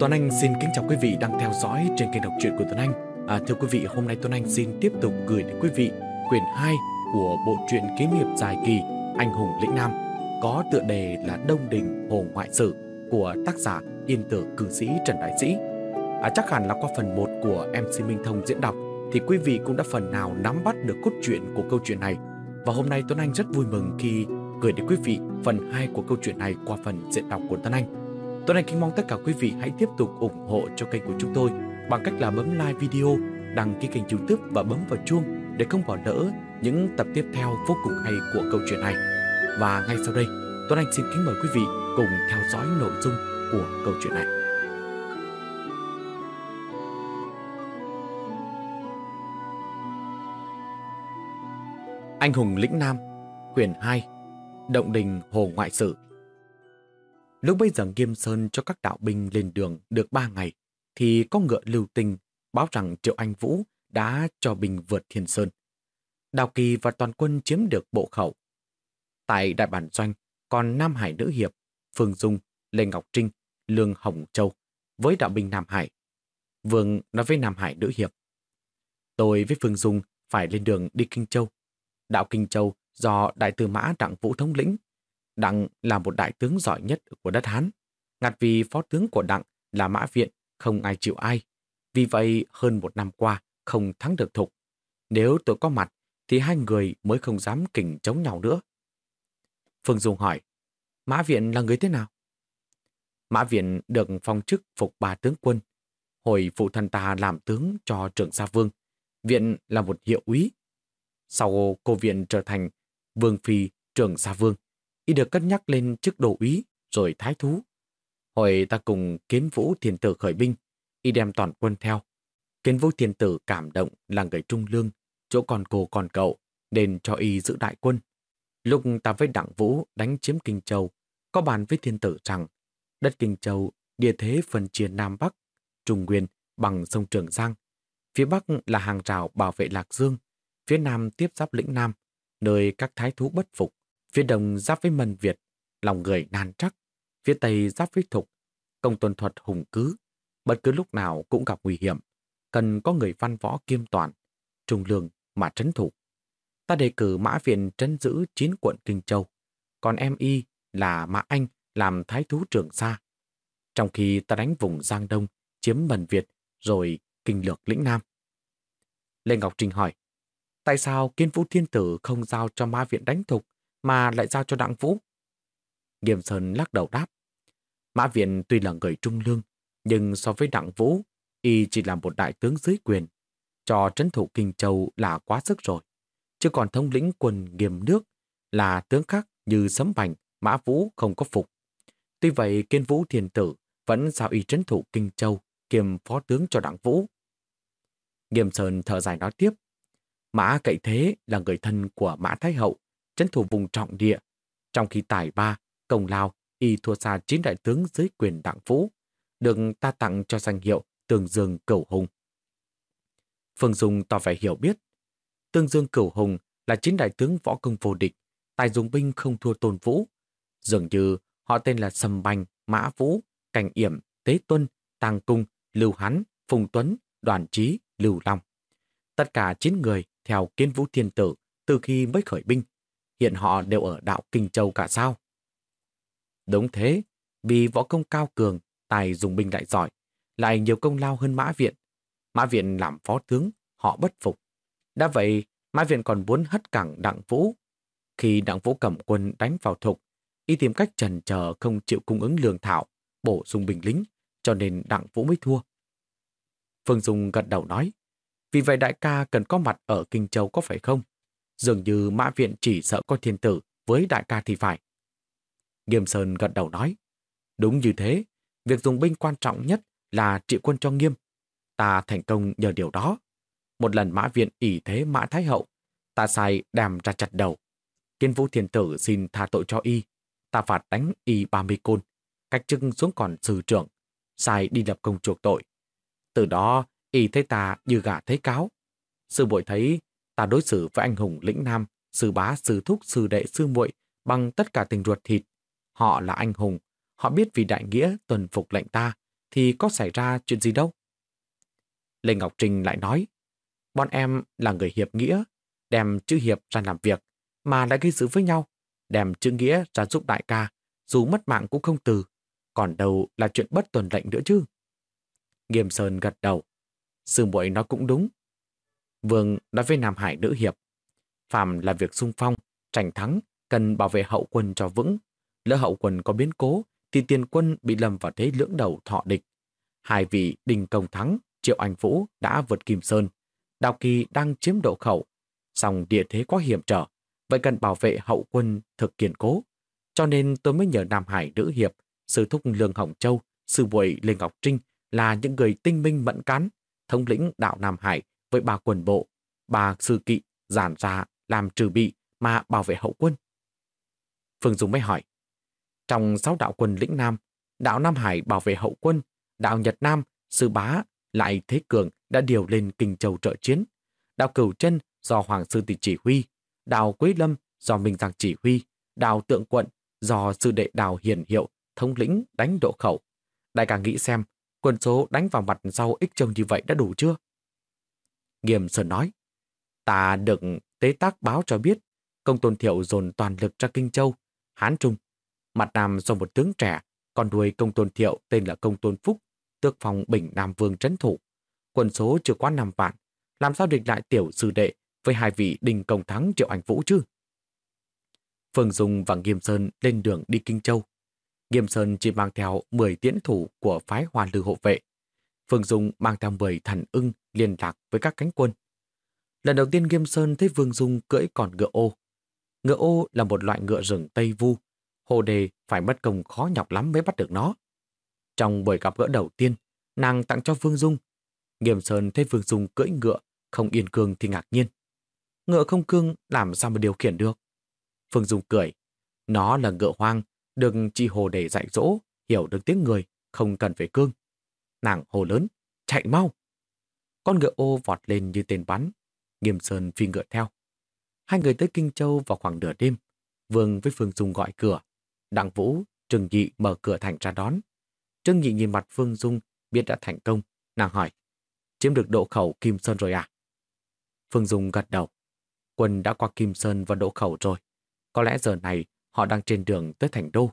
Tuấn Anh xin kính chào quý vị đang theo dõi trên kênh đọc truyện của Tuấn Anh. À, thưa quý vị, hôm nay Tuấn Anh xin tiếp tục gửi đến quý vị quyển 2 của bộ truyện kiếm nghiệp dài kỳ Anh hùng lĩnh Nam có tựa đề là Đông Đình Hồ Ngoại Sử của tác giả Yên Tử Cử Sĩ Trần Đại Sĩ. À, chắc hẳn là qua phần 1 của MC Minh Thông diễn đọc thì quý vị cũng đã phần nào nắm bắt được cốt truyện của câu chuyện này. Và hôm nay Tuấn Anh rất vui mừng khi gửi đến quý vị phần 2 của câu chuyện này qua phần diễn đọc của Tuấn Anh. Tuấn Anh kính mong tất cả quý vị hãy tiếp tục ủng hộ cho kênh của chúng tôi bằng cách là bấm like video, đăng ký kênh youtube và bấm vào chuông để không bỏ lỡ những tập tiếp theo vô cùng hay của câu chuyện này. Và ngay sau đây, Tuấn Anh xin kính mời quý vị cùng theo dõi nội dung của câu chuyện này. Anh hùng lĩnh Nam, quyển 2, Động đình Hồ Ngoại Sử Lúc bây giờ Nghiêm Sơn cho các đạo binh lên đường được ba ngày, thì có ngựa lưu tinh báo rằng Triệu Anh Vũ đã cho binh vượt Thiên Sơn. Đào Kỳ và toàn quân chiếm được bộ khẩu. Tại Đại Bản Doanh, còn Nam Hải Nữ Hiệp, Phương Dung, Lê Ngọc Trinh, Lương Hồng Châu với đạo binh Nam Hải. Vương nói với Nam Hải Nữ Hiệp. Tôi với Phương Dung phải lên đường đi Kinh Châu. Đạo Kinh Châu do Đại tư Mã Đặng Vũ thống lĩnh Đặng là một đại tướng giỏi nhất của đất Hán. Ngặt vì phó tướng của Đặng là Mã Viện, không ai chịu ai. Vì vậy, hơn một năm qua, không thắng được thục. Nếu tôi có mặt, thì hai người mới không dám kình chống nhau nữa. Phương Dung hỏi, Mã Viện là người thế nào? Mã Viện được phong chức phục ba tướng quân. Hồi phụ thân ta làm tướng cho trưởng gia vương. Viện là một hiệu úy. Sau cô Viện trở thành vương phi trưởng gia vương, y được cất nhắc lên chức đồ úy rồi thái thú. Hồi ta cùng kiến vũ thiên tử khởi binh, y đem toàn quân theo. Kiến vũ thiên tử cảm động là người trung lương, chỗ còn cô còn cậu, nên cho y giữ đại quân. Lúc ta với đặng vũ đánh chiếm Kinh Châu, có bàn với thiên tử rằng đất Kinh Châu địa thế phân chia Nam Bắc, Trung Nguyên bằng sông Trường Giang. Phía Bắc là hàng rào bảo vệ Lạc Dương, phía Nam tiếp giáp lĩnh Nam, nơi các thái thú bất phục. Phía đông giáp với Mân Việt, lòng người nan trắc. Phía tây giáp với Thục, công tuần thuật hùng cứ. Bất cứ lúc nào cũng gặp nguy hiểm. Cần có người văn võ kiêm toàn, trung lương mà trấn thủ. Ta đề cử Mã Viện trấn giữ chín quận Kinh Châu. Còn em y là Mã Anh làm thái thú trưởng xa. Trong khi ta đánh vùng Giang Đông, chiếm Mần Việt, rồi kinh lược lĩnh Nam. Lê Ngọc Trinh hỏi, tại sao Kiên Vũ Thiên Tử không giao cho Mã Viện đánh thục mà lại giao cho Đặng Vũ? Nghiêm Sơn lắc đầu đáp. Mã Viện tuy là người trung lương, nhưng so với Đặng Vũ, y chỉ là một đại tướng dưới quyền. Cho trấn thủ Kinh Châu là quá sức rồi. Chứ còn thống lĩnh quân nghiêm nước là tướng khác như Sấm Bành, Mã Vũ không có phục. Tuy vậy, Kiên Vũ Thiền Tử vẫn giao y trấn thủ Kinh Châu kiêm phó tướng cho Đặng Vũ. Nghiêm Sơn thở dài nói tiếp. Mã Cậy Thế là người thân của Mã Thái Hậu, trấn thủ vùng trọng địa. Trong khi tài ba, công lao, y thua xa chín đại tướng dưới quyền đặng vũ, được ta tặng cho danh hiệu Tường Dương Cửu Hùng. Phương Dung tỏ vẻ hiểu biết. Tương Dương Cửu Hùng là chín đại tướng võ công vô địch, tài dùng binh không thua tôn vũ. Dường như họ tên là Sầm Bành, Mã Vũ, Cảnh Yểm, Tế Tuân, Tàng Cung, Lưu Hán, Phùng Tuấn, Đoàn Trí, Lưu Long. Tất cả chín người theo kiến vũ thiên tử từ khi mới khởi binh hiện họ đều ở đạo Kinh Châu cả sao? Đúng thế, vì võ công cao cường, tài dùng binh lại giỏi, lại nhiều công lao hơn Mã Viện. Mã Viện làm phó tướng, họ bất phục. Đã vậy, Mã Viện còn muốn hất cẳng Đặng Vũ. Khi Đặng Vũ cầm quân đánh vào thục, y tìm cách trần chờ không chịu cung ứng lương thảo, bổ sung binh lính, cho nên Đặng Vũ mới thua. Phương Dung gật đầu nói, vì vậy đại ca cần có mặt ở Kinh Châu có phải không? Dường như mã viện chỉ sợ có thiên tử với đại ca thì phải. Nghiêm Sơn gật đầu nói. Đúng như thế, việc dùng binh quan trọng nhất là trị quân cho nghiêm. Ta thành công nhờ điều đó. Một lần mã viện ỷ thế mã thái hậu, ta sai đàm ra chặt đầu. Kiên vũ thiên tử xin tha tội cho y. Ta phạt đánh y 30 côn, cách chức xuống còn sư trưởng, sai đi lập công chuộc tội. Từ đó, y thấy ta như gà thấy cáo. Sư bội thấy ta đối xử với anh hùng lĩnh nam, sư bá, sư thúc, sư đệ, sư muội bằng tất cả tình ruột thịt. Họ là anh hùng, họ biết vì đại nghĩa tuần phục lệnh ta, thì có xảy ra chuyện gì đâu. Lê Ngọc Trinh lại nói, bọn em là người hiệp nghĩa, đem chữ hiệp ra làm việc, mà lại gây sự với nhau, đem chữ nghĩa ra giúp đại ca, dù mất mạng cũng không từ, còn đâu là chuyện bất tuần lệnh nữa chứ. Nghiêm Sơn gật đầu, sư muội nói cũng đúng. Vương nói với Nam Hải nữ hiệp, phàm là việc sung phong, tranh thắng, cần bảo vệ hậu quân cho vững. Lỡ hậu quân có biến cố, thì tiền quân bị lầm vào thế lưỡng đầu thọ địch. Hai vị Đình Công Thắng, Triệu Anh Vũ đã vượt Kim Sơn. Đào Kỳ đang chiếm độ khẩu, song địa thế quá hiểm trở, vậy cần bảo vệ hậu quân thực kiên cố. Cho nên tôi mới nhờ Nam Hải nữ hiệp, sư thúc Lương Hồng Châu, sư bội Lê Ngọc Trinh là những người tinh minh mẫn cán, thống lĩnh đạo Nam Hải với ba quần bộ, ba sư kỵ giản ra làm trừ bị mà bảo vệ hậu quân. Phương Dung mới hỏi, trong sáu đạo quân lĩnh Nam, đạo Nam Hải bảo vệ hậu quân, đạo Nhật Nam, sư bá, lại Thế Cường đã điều lên Kinh Châu trợ chiến. Đạo Cửu chân do Hoàng Sư Tỷ chỉ huy, đạo Quế Lâm do Minh Giang chỉ huy, đạo Tượng Quận do sư đệ Đào Hiền Hiệu thống lĩnh đánh độ khẩu. Đại ca nghĩ xem, quân số đánh vào mặt sau ích châu như vậy đã đủ chưa? Nghiêm Sơn nói, ta được tế tác báo cho biết, công tôn thiệu dồn toàn lực ra Kinh Châu, Hán Trung. Mặt Nam do một tướng trẻ, còn đuôi công tôn thiệu tên là công tôn Phúc, tước phòng Bình Nam Vương trấn thủ. Quân số chưa quá 5 vạn, làm sao địch lại tiểu sư đệ với hai vị đình công thắng triệu anh vũ chứ? Phương Dung và Nghiêm Sơn lên đường đi Kinh Châu. Nghiêm Sơn chỉ mang theo 10 tiễn thủ của phái Hoa Lư hộ vệ. Phương Dung mang theo 10 thần ưng liên lạc với các cánh quân. Lần đầu tiên Nghiêm Sơn thấy Vương Dung cưỡi còn ngựa ô. Ngựa ô là một loại ngựa rừng Tây Vu. Hồ đề phải mất công khó nhọc lắm mới bắt được nó. Trong buổi gặp gỡ đầu tiên, nàng tặng cho Vương Dung. Nghiêm Sơn thấy Vương Dung cưỡi ngựa, không yên cương thì ngạc nhiên. Ngựa không cương làm sao mà điều khiển được? Phương Dung cười. Nó là ngựa hoang, được chị Hồ đề dạy dỗ, hiểu được tiếng người, không cần phải cương. Nàng hồ lớn, chạy mau. Con ngựa ô vọt lên như tên bắn. Nghiêm Sơn phi ngựa theo. Hai người tới Kinh Châu vào khoảng nửa đêm. Vương với Phương Dung gọi cửa. Đặng Vũ, Trừng Nhị mở cửa thành ra đón. Trương Nhị nhìn mặt Phương Dung biết đã thành công. Nàng hỏi, chiếm được độ khẩu Kim Sơn rồi à? Phương Dung gật đầu. Quân đã qua Kim Sơn và độ khẩu rồi. Có lẽ giờ này họ đang trên đường tới thành đô.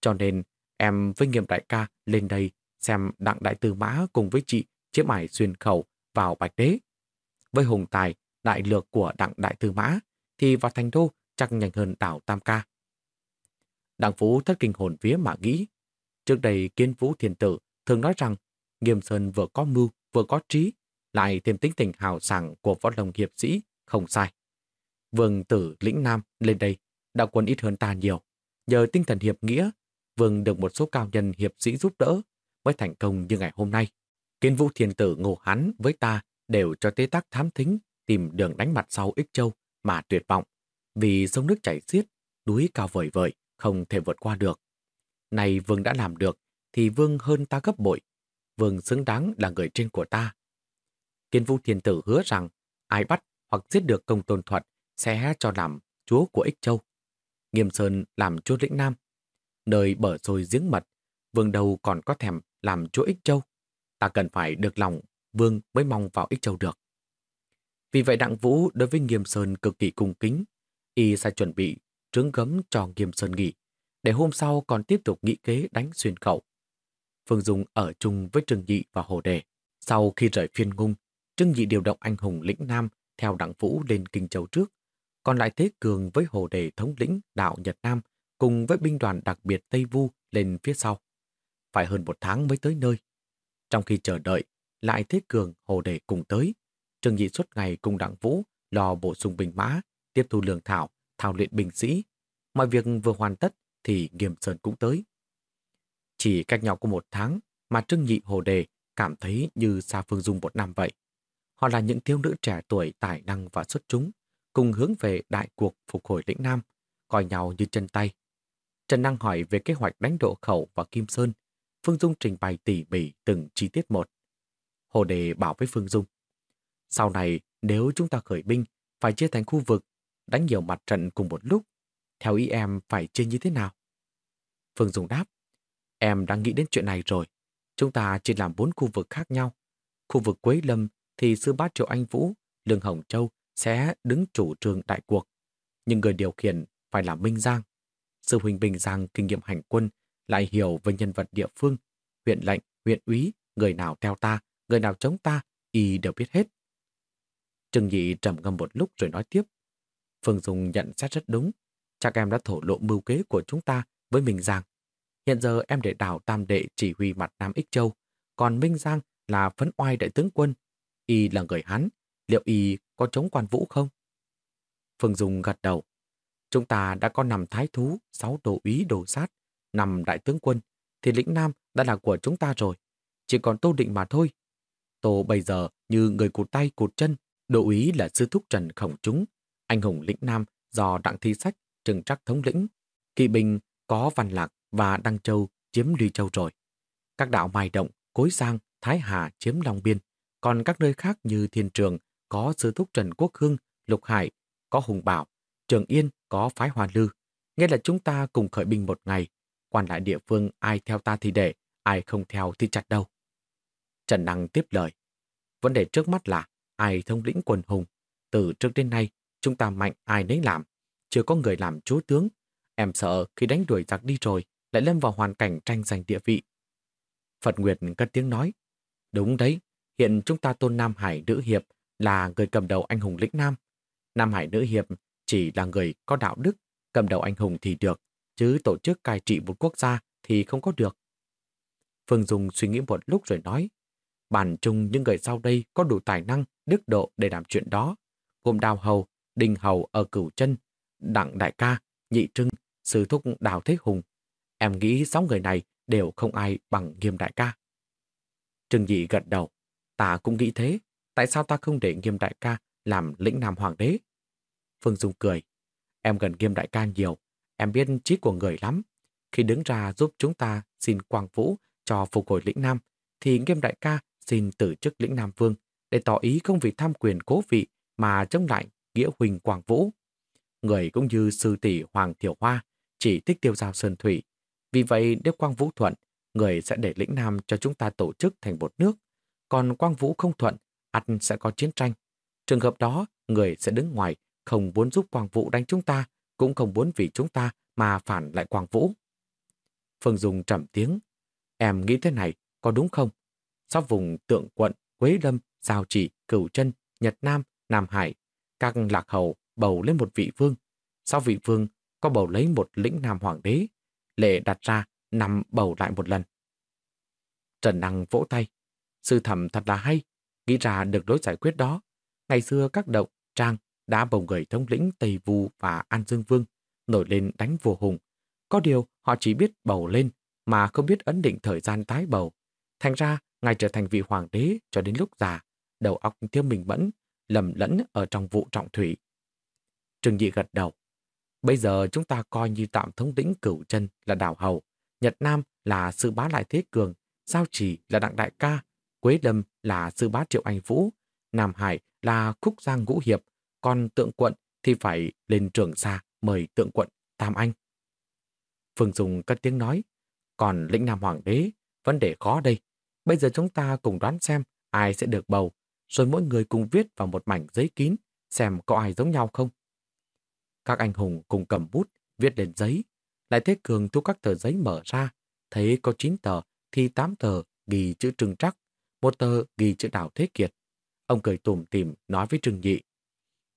Cho nên em với nghiêm đại ca lên đây xem đặng đại tư mã cùng với chị chiếm ải xuyên khẩu vào bạch đế. Với hùng tài, đại lược của đặng đại tư mã thì vào thành đô chắc nhanh hơn đảo Tam Ca. Đặng Phú thất kinh hồn vía mà nghĩ. Trước đây kiến vũ thiền tử thường nói rằng Nghiêm Sơn vừa có mưu, vừa có trí, lại thêm tính tình hào sảng của võ lồng hiệp sĩ, không sai. Vương tử lĩnh Nam lên đây, đạo quân ít hơn ta nhiều. Nhờ tinh thần hiệp nghĩa, Vương được một số cao nhân hiệp sĩ giúp đỡ, mới thành công như ngày hôm nay. Kiến vũ thiền tử ngô hắn với ta đều cho tế tác thám thính, tìm đường đánh mặt sau ích châu mà tuyệt vọng. Vì sông nước chảy xiết, núi cao vời vợi, không thể vượt qua được. Này Vương đã làm được, thì Vương hơn ta gấp bội. Vương xứng đáng là người trên của ta. Kiến vũ thiền tử hứa rằng ai bắt hoặc giết được công tôn thuật sẽ cho làm chúa của ích châu. Nghiêm Sơn làm chúa lĩnh Nam. Nơi bở rồi giếng mật, vương đầu còn có thèm làm chúa ích châu. Ta cần phải được lòng, vương mới mong vào ích châu được. Vì vậy Đặng Vũ đối với Nghiêm Sơn cực kỳ cung kính. Y sai chuẩn bị trướng gấm cho Nghiêm Sơn nghỉ, để hôm sau còn tiếp tục nghĩ kế đánh xuyên khẩu. Phương Dung ở chung với Trương Nhị và Hồ Đề. Sau khi rời phiên ngung, Trương Nhị điều động anh hùng lĩnh Nam theo Đặng Vũ lên Kinh Châu trước, còn lại Thế Cường với Hồ Đề thống lĩnh đạo Nhật Nam cùng với binh đoàn đặc biệt Tây Vu lên phía sau. Phải hơn một tháng mới tới nơi. Trong khi chờ đợi, lại Thế Cường, Hồ Đề cùng tới. Trương Nhị suốt ngày cùng Đặng Vũ lo bổ sung binh mã, tiếp thu lương thảo, thảo luyện binh sĩ. Mọi việc vừa hoàn tất thì Nghiêm Sơn cũng tới. Chỉ cách nhau có một tháng mà Trương Nhị Hồ Đề cảm thấy như xa Phương Dung một năm vậy. Họ là những thiếu nữ trẻ tuổi tài năng và xuất chúng, cùng hướng về đại cuộc phục hồi lĩnh Nam, coi nhau như chân tay. Trần Năng hỏi về kế hoạch đánh độ khẩu và Kim Sơn. Phương Dung trình bày tỉ mỉ từng chi tiết một. Hồ Đề bảo với Phương Dung. Sau này, nếu chúng ta khởi binh, phải chia thành khu vực, đánh nhiều mặt trận cùng một lúc. Theo ý em phải chia như thế nào? Phương Dung đáp. Em đang nghĩ đến chuyện này rồi. Chúng ta chia làm bốn khu vực khác nhau. Khu vực Quế Lâm thì sư bát Triệu Anh Vũ, Lương Hồng Châu sẽ đứng chủ trương đại cuộc. Nhưng người điều khiển phải là Minh Giang. Sư huynh Bình Giang kinh nghiệm hành quân lại hiểu về nhân vật địa phương, huyện lệnh, huyện úy, người nào theo ta, người nào chống ta, y đều biết hết. Trừng Nhị trầm ngâm một lúc rồi nói tiếp. Phương Dung nhận xét rất đúng. Chắc em đã thổ lộ mưu kế của chúng ta với Minh Giang. Hiện giờ em để đảo Tam Đệ chỉ huy mặt Nam Ích Châu, còn Minh Giang là phấn oai đại tướng quân. Y là người hắn, liệu Y có chống quan vũ không? Phương Dung gật đầu. Chúng ta đã có nằm thái thú, sáu đồ úy đồ sát, nằm đại tướng quân, thì lĩnh Nam đã là của chúng ta rồi. Chỉ còn Tô Định mà thôi. Tô bây giờ như người cụt tay cụt chân, đồ úy là sư thúc trần khổng chúng, anh hùng lĩnh Nam do Đặng Thi Sách, Trừng Trắc thống lĩnh. Kỵ binh có Văn Lạc và Đăng Châu chiếm Ly Châu rồi. Các đạo Mai Động, Cối Giang, Thái Hà chiếm Long Biên. Còn các nơi khác như Thiên Trường có sư thúc Trần Quốc hương Lục Hải, có Hùng Bảo, Trường Yên có Phái Hoa Lư. Nghĩa là chúng ta cùng khởi binh một ngày. Quan lại địa phương ai theo ta thì để, ai không theo thì chặt đâu. Trần Năng tiếp lời. Vấn đề trước mắt là ai thông lĩnh quần hùng. Từ trước đến nay, chúng ta mạnh ai nấy làm. Chưa có người làm chúa tướng. Em sợ khi đánh đuổi giặc đi rồi, lại lâm vào hoàn cảnh tranh giành địa vị. Phật Nguyệt cất tiếng nói. Đúng đấy, hiện chúng ta tôn Nam Hải Nữ Hiệp là người cầm đầu anh hùng lĩnh Nam. Nam Hải Nữ Hiệp chỉ là người có đạo đức, cầm đầu anh hùng thì được, chứ tổ chức cai trị một quốc gia thì không có được. Phương Dung suy nghĩ một lúc rồi nói, bản chung những người sau đây có đủ tài năng, đức độ để làm chuyện đó, gồm Đào Hầu, Đình Hầu ở Cửu Chân, Đặng Đại Ca, Nhị Trưng, Sư Thúc Đào Thế Hùng. Em nghĩ sáu người này đều không ai bằng Nghiêm Đại Ca. Trừng Nhị gật đầu, ta cũng nghĩ thế, tại sao ta không để Nghiêm Đại Ca làm lĩnh Nam Hoàng đế? Phương Dung cười, em gần Nghiêm Đại Ca nhiều, em biết trí của người lắm. Khi đứng ra giúp chúng ta xin Quang Vũ cho phục hồi lĩnh Nam, thì Nghiêm Đại Ca xin từ chức lĩnh Nam Vương để tỏ ý không vì tham quyền cố vị mà chống lại nghĩa huỳnh Quang Vũ. Người cũng như sư tỷ Hoàng Thiểu Hoa chỉ thích tiêu giao sơn thủy. Vì vậy nếu Quang Vũ thuận, người sẽ để lĩnh Nam cho chúng ta tổ chức thành một nước. Còn Quang Vũ không thuận, ắt sẽ có chiến tranh. Trường hợp đó, người sẽ đứng ngoài, không muốn giúp Quang Vũ đánh chúng ta, cũng không muốn vì chúng ta mà phản lại Quang Vũ. Phương Dung trầm tiếng. Em nghĩ thế này, có đúng không? Sau vùng tượng quận, Quế Lâm, Giao Chỉ, Cửu Chân, Nhật Nam, Nam Hải, các lạc hầu bầu lên một vị vương. Sau vị vương có bầu lấy một lĩnh nam hoàng đế, lệ đặt ra nằm bầu lại một lần. Trần Năng vỗ tay. Sư thẩm thật là hay, nghĩ ra được lối giải quyết đó. Ngày xưa các động, trang đã bầu người thống lĩnh Tây Vu và An Dương Vương nổi lên đánh vua hùng. Có điều họ chỉ biết bầu lên mà không biết ấn định thời gian tái bầu. Thành ra, ngài trở thành vị hoàng đế cho đến lúc già, đầu óc thiếu mình mẫn, lầm lẫn ở trong vụ trọng thủy. Trương Dị gật đầu. Bây giờ chúng ta coi như tạm thống lĩnh cửu chân là đảo hầu, Nhật Nam là sư bá lại thế cường, Giao Chỉ là đặng đại ca, Quế Lâm là sư bá triệu anh vũ, Nam Hải là khúc giang ngũ hiệp, còn tượng quận thì phải lên trường xa mời tượng quận Tam Anh. Phương Dung cất tiếng nói, còn lĩnh Nam Hoàng đế, vấn đề khó đây. Bây giờ chúng ta cùng đoán xem ai sẽ được bầu, rồi mỗi người cùng viết vào một mảnh giấy kín, xem có ai giống nhau không. Các anh hùng cùng cầm bút, viết lên giấy. Lại Thế Cường thu các tờ giấy mở ra, thấy có 9 tờ, thì 8 tờ ghi chữ Trừng Trắc, một tờ ghi chữ Đào Thế Kiệt. Ông cười tủm tìm nói với Trừng Nhị.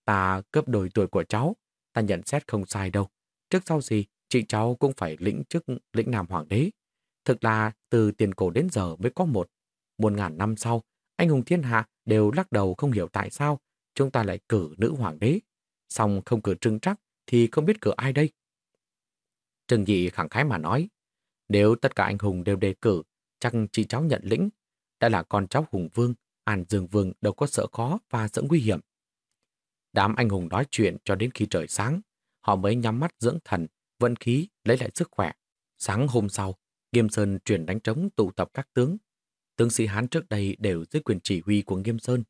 Ta cướp đổi tuổi của cháu, ta nhận xét không sai đâu. Trước sau gì, chị cháu cũng phải lĩnh chức lĩnh Nam Hoàng đế. Thực là từ tiền cổ đến giờ mới có một. Muôn ngàn năm sau, anh hùng thiên hạ đều lắc đầu không hiểu tại sao chúng ta lại cử nữ hoàng đế. Xong không cử trưng trắc thì không biết cử ai đây. Trừng dị khẳng khái mà nói, nếu tất cả anh hùng đều đề cử, chắc chị cháu nhận lĩnh. Đã là con cháu hùng vương, An Dương Vương đâu có sợ khó và sợ nguy hiểm. Đám anh hùng nói chuyện cho đến khi trời sáng, họ mới nhắm mắt dưỡng thần, vận khí, lấy lại sức khỏe. Sáng hôm sau, Nghiêm Sơn chuyển đánh trống tụ tập các tướng. Tướng sĩ Hán trước đây đều dưới quyền chỉ huy của Nghiêm Sơn,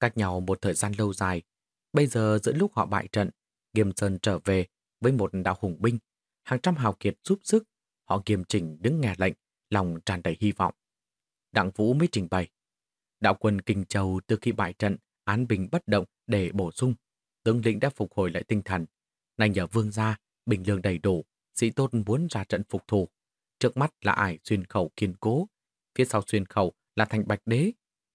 cách nhau một thời gian lâu dài. Bây giờ giữa lúc họ bại trận, Nghiêm Sơn trở về với một đạo hùng binh, hàng trăm hào kiệt giúp sức, họ nghiêm chỉnh đứng nghe lệnh, lòng tràn đầy hy vọng. Đặng Vũ mới trình bày. Đạo quân Kinh Châu từ khi bại trận, án bình bất động để bổ sung. Tướng lĩnh đã phục hồi lại tinh thần. Nay nhờ vương gia, bình lương đầy đủ, sĩ tôn muốn ra trận phục thù. Trước mắt là ải xuyên khẩu kiên cố, phía sau xuyên khẩu là thành bạch đế.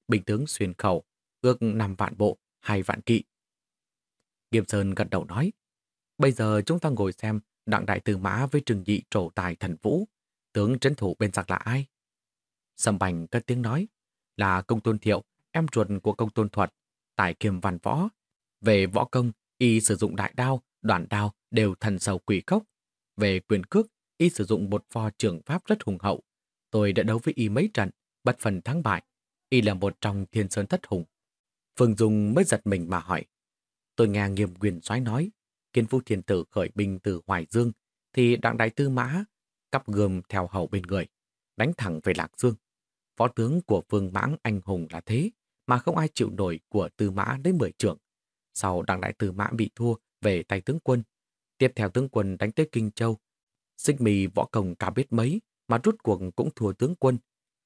Bình tướng xuyên khẩu, ước 5 vạn bộ, hai vạn kỵ. Nghiêm Sơn gật đầu nói, bây giờ chúng ta ngồi xem đặng đại tư mã với trừng dị trổ tài thần vũ, tướng trấn thủ bên giặc là ai? Sầm Bành cất tiếng nói, là công tôn thiệu, em ruột của công tôn thuật, tài kiềm văn võ. Về võ công, y sử dụng đại đao, đoạn đao đều thần sầu quỷ cốc Về quyền cước, y sử dụng một pho trường pháp rất hùng hậu. Tôi đã đấu với y mấy trận, bất phần thắng bại. Y là một trong thiên sơn thất hùng. Phương Dung mới giật mình mà hỏi. Tôi nghe nghiêm quyền soái nói, kiến phu thiên tử khởi binh từ Hoài Dương, thì đặng đại tư mã cắp gươm theo hậu bên người, đánh thẳng về Lạc Dương. Võ tướng của Vương Mãng anh hùng là thế, mà không ai chịu nổi của Tư Mã đến mười trưởng. Sau đặng đại Tư Mã bị thua về tay tướng quân. Tiếp theo tướng quân đánh tới Kinh Châu. Xích mì võ công cả biết mấy, mà rút cuộc cũng thua tướng quân.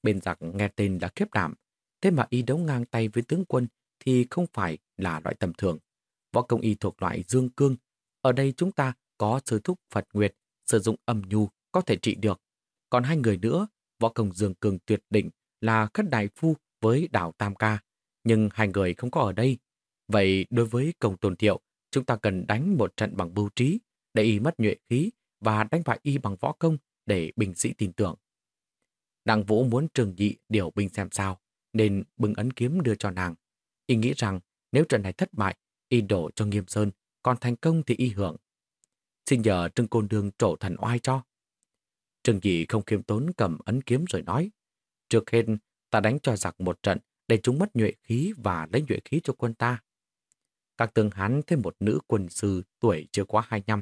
Bên giặc nghe tên là khiếp đảm. Thế mà y đấu ngang tay với tướng quân thì không phải là loại tầm thường. Võ công y thuộc loại dương cương. Ở đây chúng ta có sư thúc Phật Nguyệt, sử dụng âm nhu có thể trị được. Còn hai người nữa, võ công dương cương tuyệt đỉnh là Khất Đại Phu với Đảo Tam Ca, nhưng hai người không có ở đây. Vậy đối với công tôn thiệu, chúng ta cần đánh một trận bằng bưu trí, để y mất nhuệ khí và đánh bại y bằng võ công để binh sĩ tin tưởng. Đặng Vũ muốn trường nhị điều binh xem sao, nên bưng ấn kiếm đưa cho nàng. Y nghĩ rằng nếu trận này thất bại, y đổ cho Nghiêm Sơn, còn thành công thì y hưởng. Xin nhờ Trương Côn Đương trổ thần oai cho. Trương Dị không khiêm tốn cầm ấn kiếm rồi nói. Trước hết, ta đánh cho giặc một trận để chúng mất nhuệ khí và lấy nhuệ khí cho quân ta. Các tướng Hán thấy một nữ quân sư tuổi chưa quá hai năm,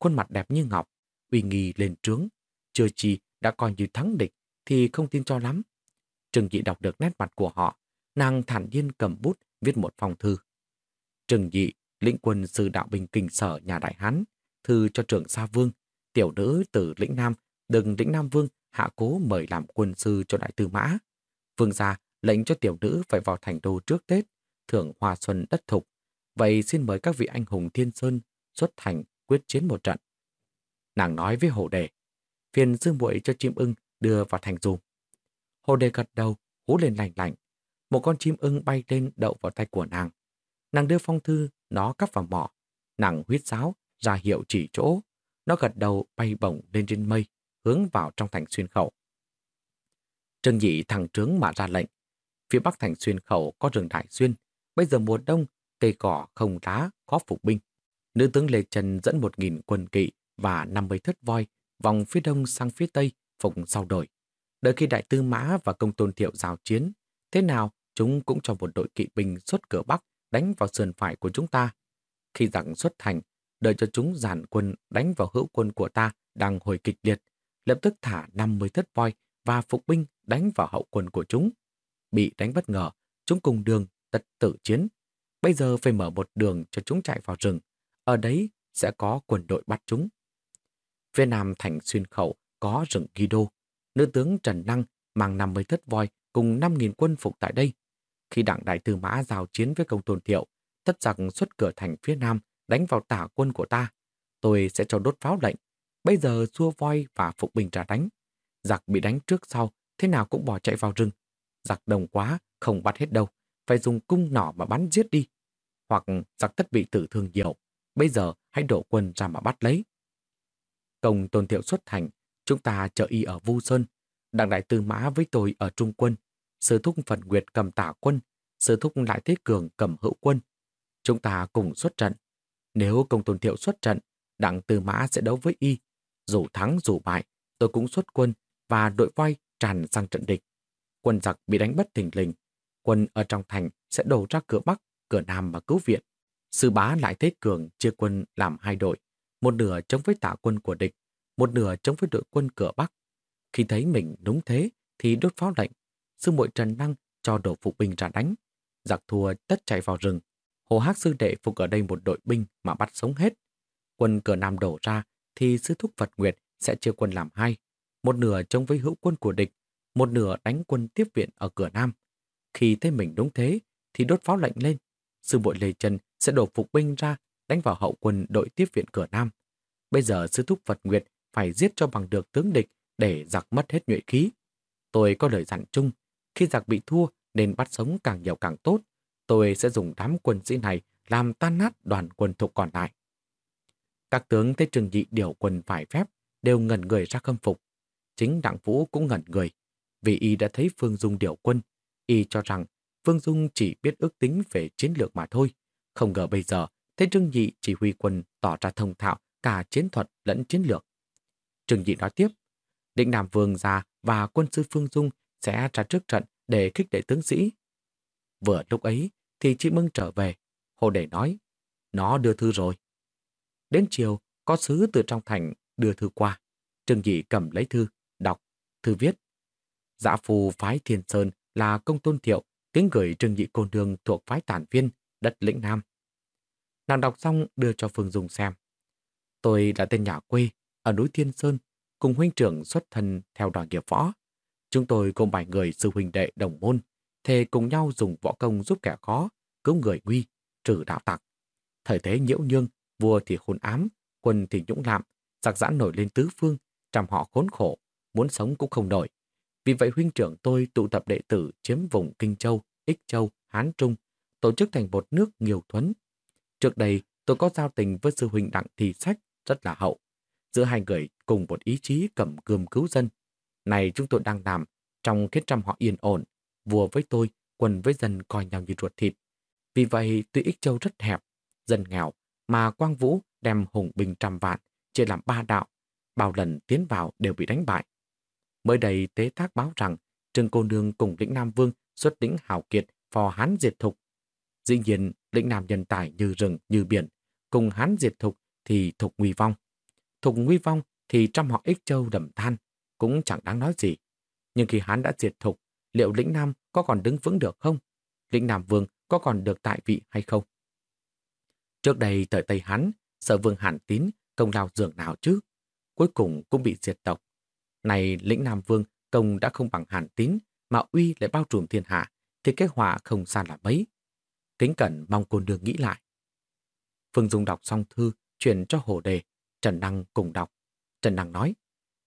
khuôn mặt đẹp như ngọc, uy nghi lên trướng. Chưa chi đã coi như thắng địch thì không tin cho lắm. Trừng Dị đọc được nét mặt của họ, nàng thản nhiên cầm bút viết một phong thư. Trừng Dị, lĩnh quân sư đạo binh kinh sở nhà Đại Hán, thư cho trưởng Sa Vương, tiểu nữ từ lĩnh Nam, đừng lĩnh Nam Vương hạ cố mời làm quân sư cho đại tư mã. Vương gia lệnh cho tiểu nữ phải vào thành đô trước Tết, thưởng hòa xuân đất thục. Vậy xin mời các vị anh hùng thiên sơn xuất thành quyết chiến một trận. Nàng nói với hồ đề, phiền dương muội cho chim ưng đưa vào thành dùm. Hồ đề gật đầu, hú lên lành lạnh. Một con chim ưng bay lên đậu vào tay của nàng. Nàng đưa phong thư, nó cắp vào mỏ. Nàng huyết sáo, ra hiệu chỉ chỗ. Nó gật đầu bay bổng lên trên mây, hướng vào trong thành xuyên khẩu. Trương Nhị thẳng trướng mà ra lệnh. Phía bắc thành xuyên khẩu có rừng đại xuyên. Bây giờ mùa đông, cây cỏ không lá, có phục binh. Nữ tướng Lê Trần dẫn một nghìn quân kỵ và 50 thất voi vòng phía đông sang phía tây phục sau đổi. Đợi khi đại tư mã và công tôn thiệu giao chiến, thế nào chúng cũng cho một đội kỵ binh xuất cửa bắc đánh vào sườn phải của chúng ta. Khi giặc xuất thành, đợi cho chúng giản quân đánh vào hữu quân của ta đang hồi kịch liệt, lập tức thả 50 thất voi và phục binh đánh vào hậu quân của chúng. Bị đánh bất ngờ, chúng cùng đường tật tự chiến. Bây giờ phải mở một đường cho chúng chạy vào rừng. Ở đấy sẽ có quân đội bắt chúng. Phía nam thành xuyên khẩu có rừng Guido. Nữ tướng Trần Năng mang 50 thất voi cùng 5.000 quân phục tại đây. Khi đảng đại tư mã giao chiến với công tôn thiệu, tất giặc xuất cửa thành phía nam đánh vào tả quân của ta. Tôi sẽ cho đốt pháo lệnh. Bây giờ xua voi và phục bình trả đánh. Giặc bị đánh trước sau, thế nào cũng bỏ chạy vào rừng. Giặc đông quá, không bắt hết đâu. Phải dùng cung nỏ mà bắn giết đi. Hoặc giặc tất bị tử thương nhiều. Bây giờ hãy đổ quân ra mà bắt lấy. Công tôn thiệu xuất thành, chúng ta chờ y ở Vu Sơn. Đặng đại tư mã với tôi ở Trung quân. Sư thúc phần Nguyệt cầm tả quân. Sư thúc Lại Thế Cường cầm hữu quân. Chúng ta cùng xuất trận. Nếu công tôn thiệu xuất trận, đặng tư mã sẽ đấu với y. Dù thắng dù bại, tôi cũng xuất quân và đội voi tràn sang trận địch. Quân giặc bị đánh bất thình lình. Quân ở trong thành sẽ đổ ra cửa Bắc, cửa Nam mà cứu viện. Sư bá lại thế cường chia quân làm hai đội. Một nửa chống với tả quân của địch, một nửa chống với đội quân cửa Bắc. Khi thấy mình đúng thế thì đốt pháo lệnh. Sư muội Trần Năng cho đổ phục binh ra đánh. Giặc thua tất chạy vào rừng. Hồ Hác sư đệ phục ở đây một đội binh mà bắt sống hết. Quân cửa Nam đổ ra thì sư thúc Phật Nguyệt sẽ chia quân làm hai. Một nửa chống với hữu quân của địch, một nửa đánh quân tiếp viện ở cửa Nam. Khi thấy mình đúng thế, thì đốt pháo lệnh lên. Sư bội Lê Trần sẽ đổ phục binh ra, đánh vào hậu quân đội tiếp viện cửa Nam. Bây giờ sư thúc Phật Nguyệt phải giết cho bằng được tướng địch để giặc mất hết nhuệ khí. Tôi có lời dặn chung, khi giặc bị thua nên bắt sống càng nhiều càng tốt. Tôi sẽ dùng đám quân sĩ này làm tan nát đoàn quân thuộc còn lại. Các tướng thấy trường Nhị điều quân phải phép đều ngẩn người ra khâm phục. Chính Đặng Vũ cũng ngẩn người, vì y đã thấy Phương Dung điều quân. Y cho rằng Phương Dung chỉ biết ước tính về chiến lược mà thôi. Không ngờ bây giờ, thấy Trương Nhị chỉ huy quân tỏ ra thông thạo cả chiến thuật lẫn chiến lược. Trương Nhị nói tiếp, định Nam Vương già và quân sư Phương Dung sẽ ra trước trận để khích lệ tướng sĩ. Vừa lúc ấy thì chị Mưng trở về. Hồ Đề nói, nó đưa thư rồi. Đến chiều, có sứ từ trong thành đưa thư qua. Trương Nhị cầm lấy thư, đọc, thư viết. Dạ phù phái Thiên Sơn là công tôn thiệu, tiếng gửi Trương Nhị Cô Nương thuộc phái tản viên, đất lĩnh Nam. Nàng đọc xong đưa cho Phương Dung xem. Tôi là tên nhà quê, ở núi Thiên Sơn, cùng huynh trưởng xuất thân theo đoàn nghiệp võ. Chúng tôi cùng bảy người sư huynh đệ đồng môn, thề cùng nhau dùng võ công giúp kẻ khó, cứu người nguy, trừ đạo tặc. Thời thế nhiễu nhương, vua thì khốn ám, quân thì nhũng lạm, giặc giãn nổi lên tứ phương, trăm họ khốn khổ, muốn sống cũng không nổi. Vì vậy huynh trưởng tôi tụ tập đệ tử chiếm vùng Kinh Châu, Ích Châu, Hán Trung, tổ chức thành một nước nhiều thuấn. Trước đây, tôi có giao tình với sư huynh Đặng Thị Sách rất là hậu. Giữa hai người cùng một ý chí cầm cơm cứu dân. Này chúng tôi đang làm, trong kết trăm họ yên ổn, vua với tôi, quần với dân coi nhau như ruột thịt. Vì vậy, tuy Ích Châu rất hẹp, dân nghèo, mà Quang Vũ đem hùng binh trăm vạn, chia làm ba đạo, bao lần tiến vào đều bị đánh bại. Mới đây tế thác báo rằng Trương Cô Nương cùng lĩnh Nam Vương xuất lĩnh hào kiệt phò Hán diệt thục. Dĩ nhiên, lĩnh Nam nhân tài như rừng, như biển, cùng Hán diệt thục thì thục nguy vong. Thục nguy vong thì trong họ ích châu đầm than, cũng chẳng đáng nói gì. Nhưng khi Hán đã diệt thục, liệu lĩnh Nam có còn đứng vững được không? Lĩnh Nam Vương có còn được tại vị hay không? Trước đây thời Tây Hán, sở vương Hàn Tín công lao dường nào chứ? Cuối cùng cũng bị diệt tộc. Này lĩnh Nam Vương công đã không bằng Hàn Tín, mà uy lại bao trùm thiên hạ, thì cái họa không xa là mấy. Kính cẩn mong cô nương nghĩ lại. Phương Dung đọc xong thư, chuyển cho Hồ Đề, Trần Năng cùng đọc. Trần Năng nói,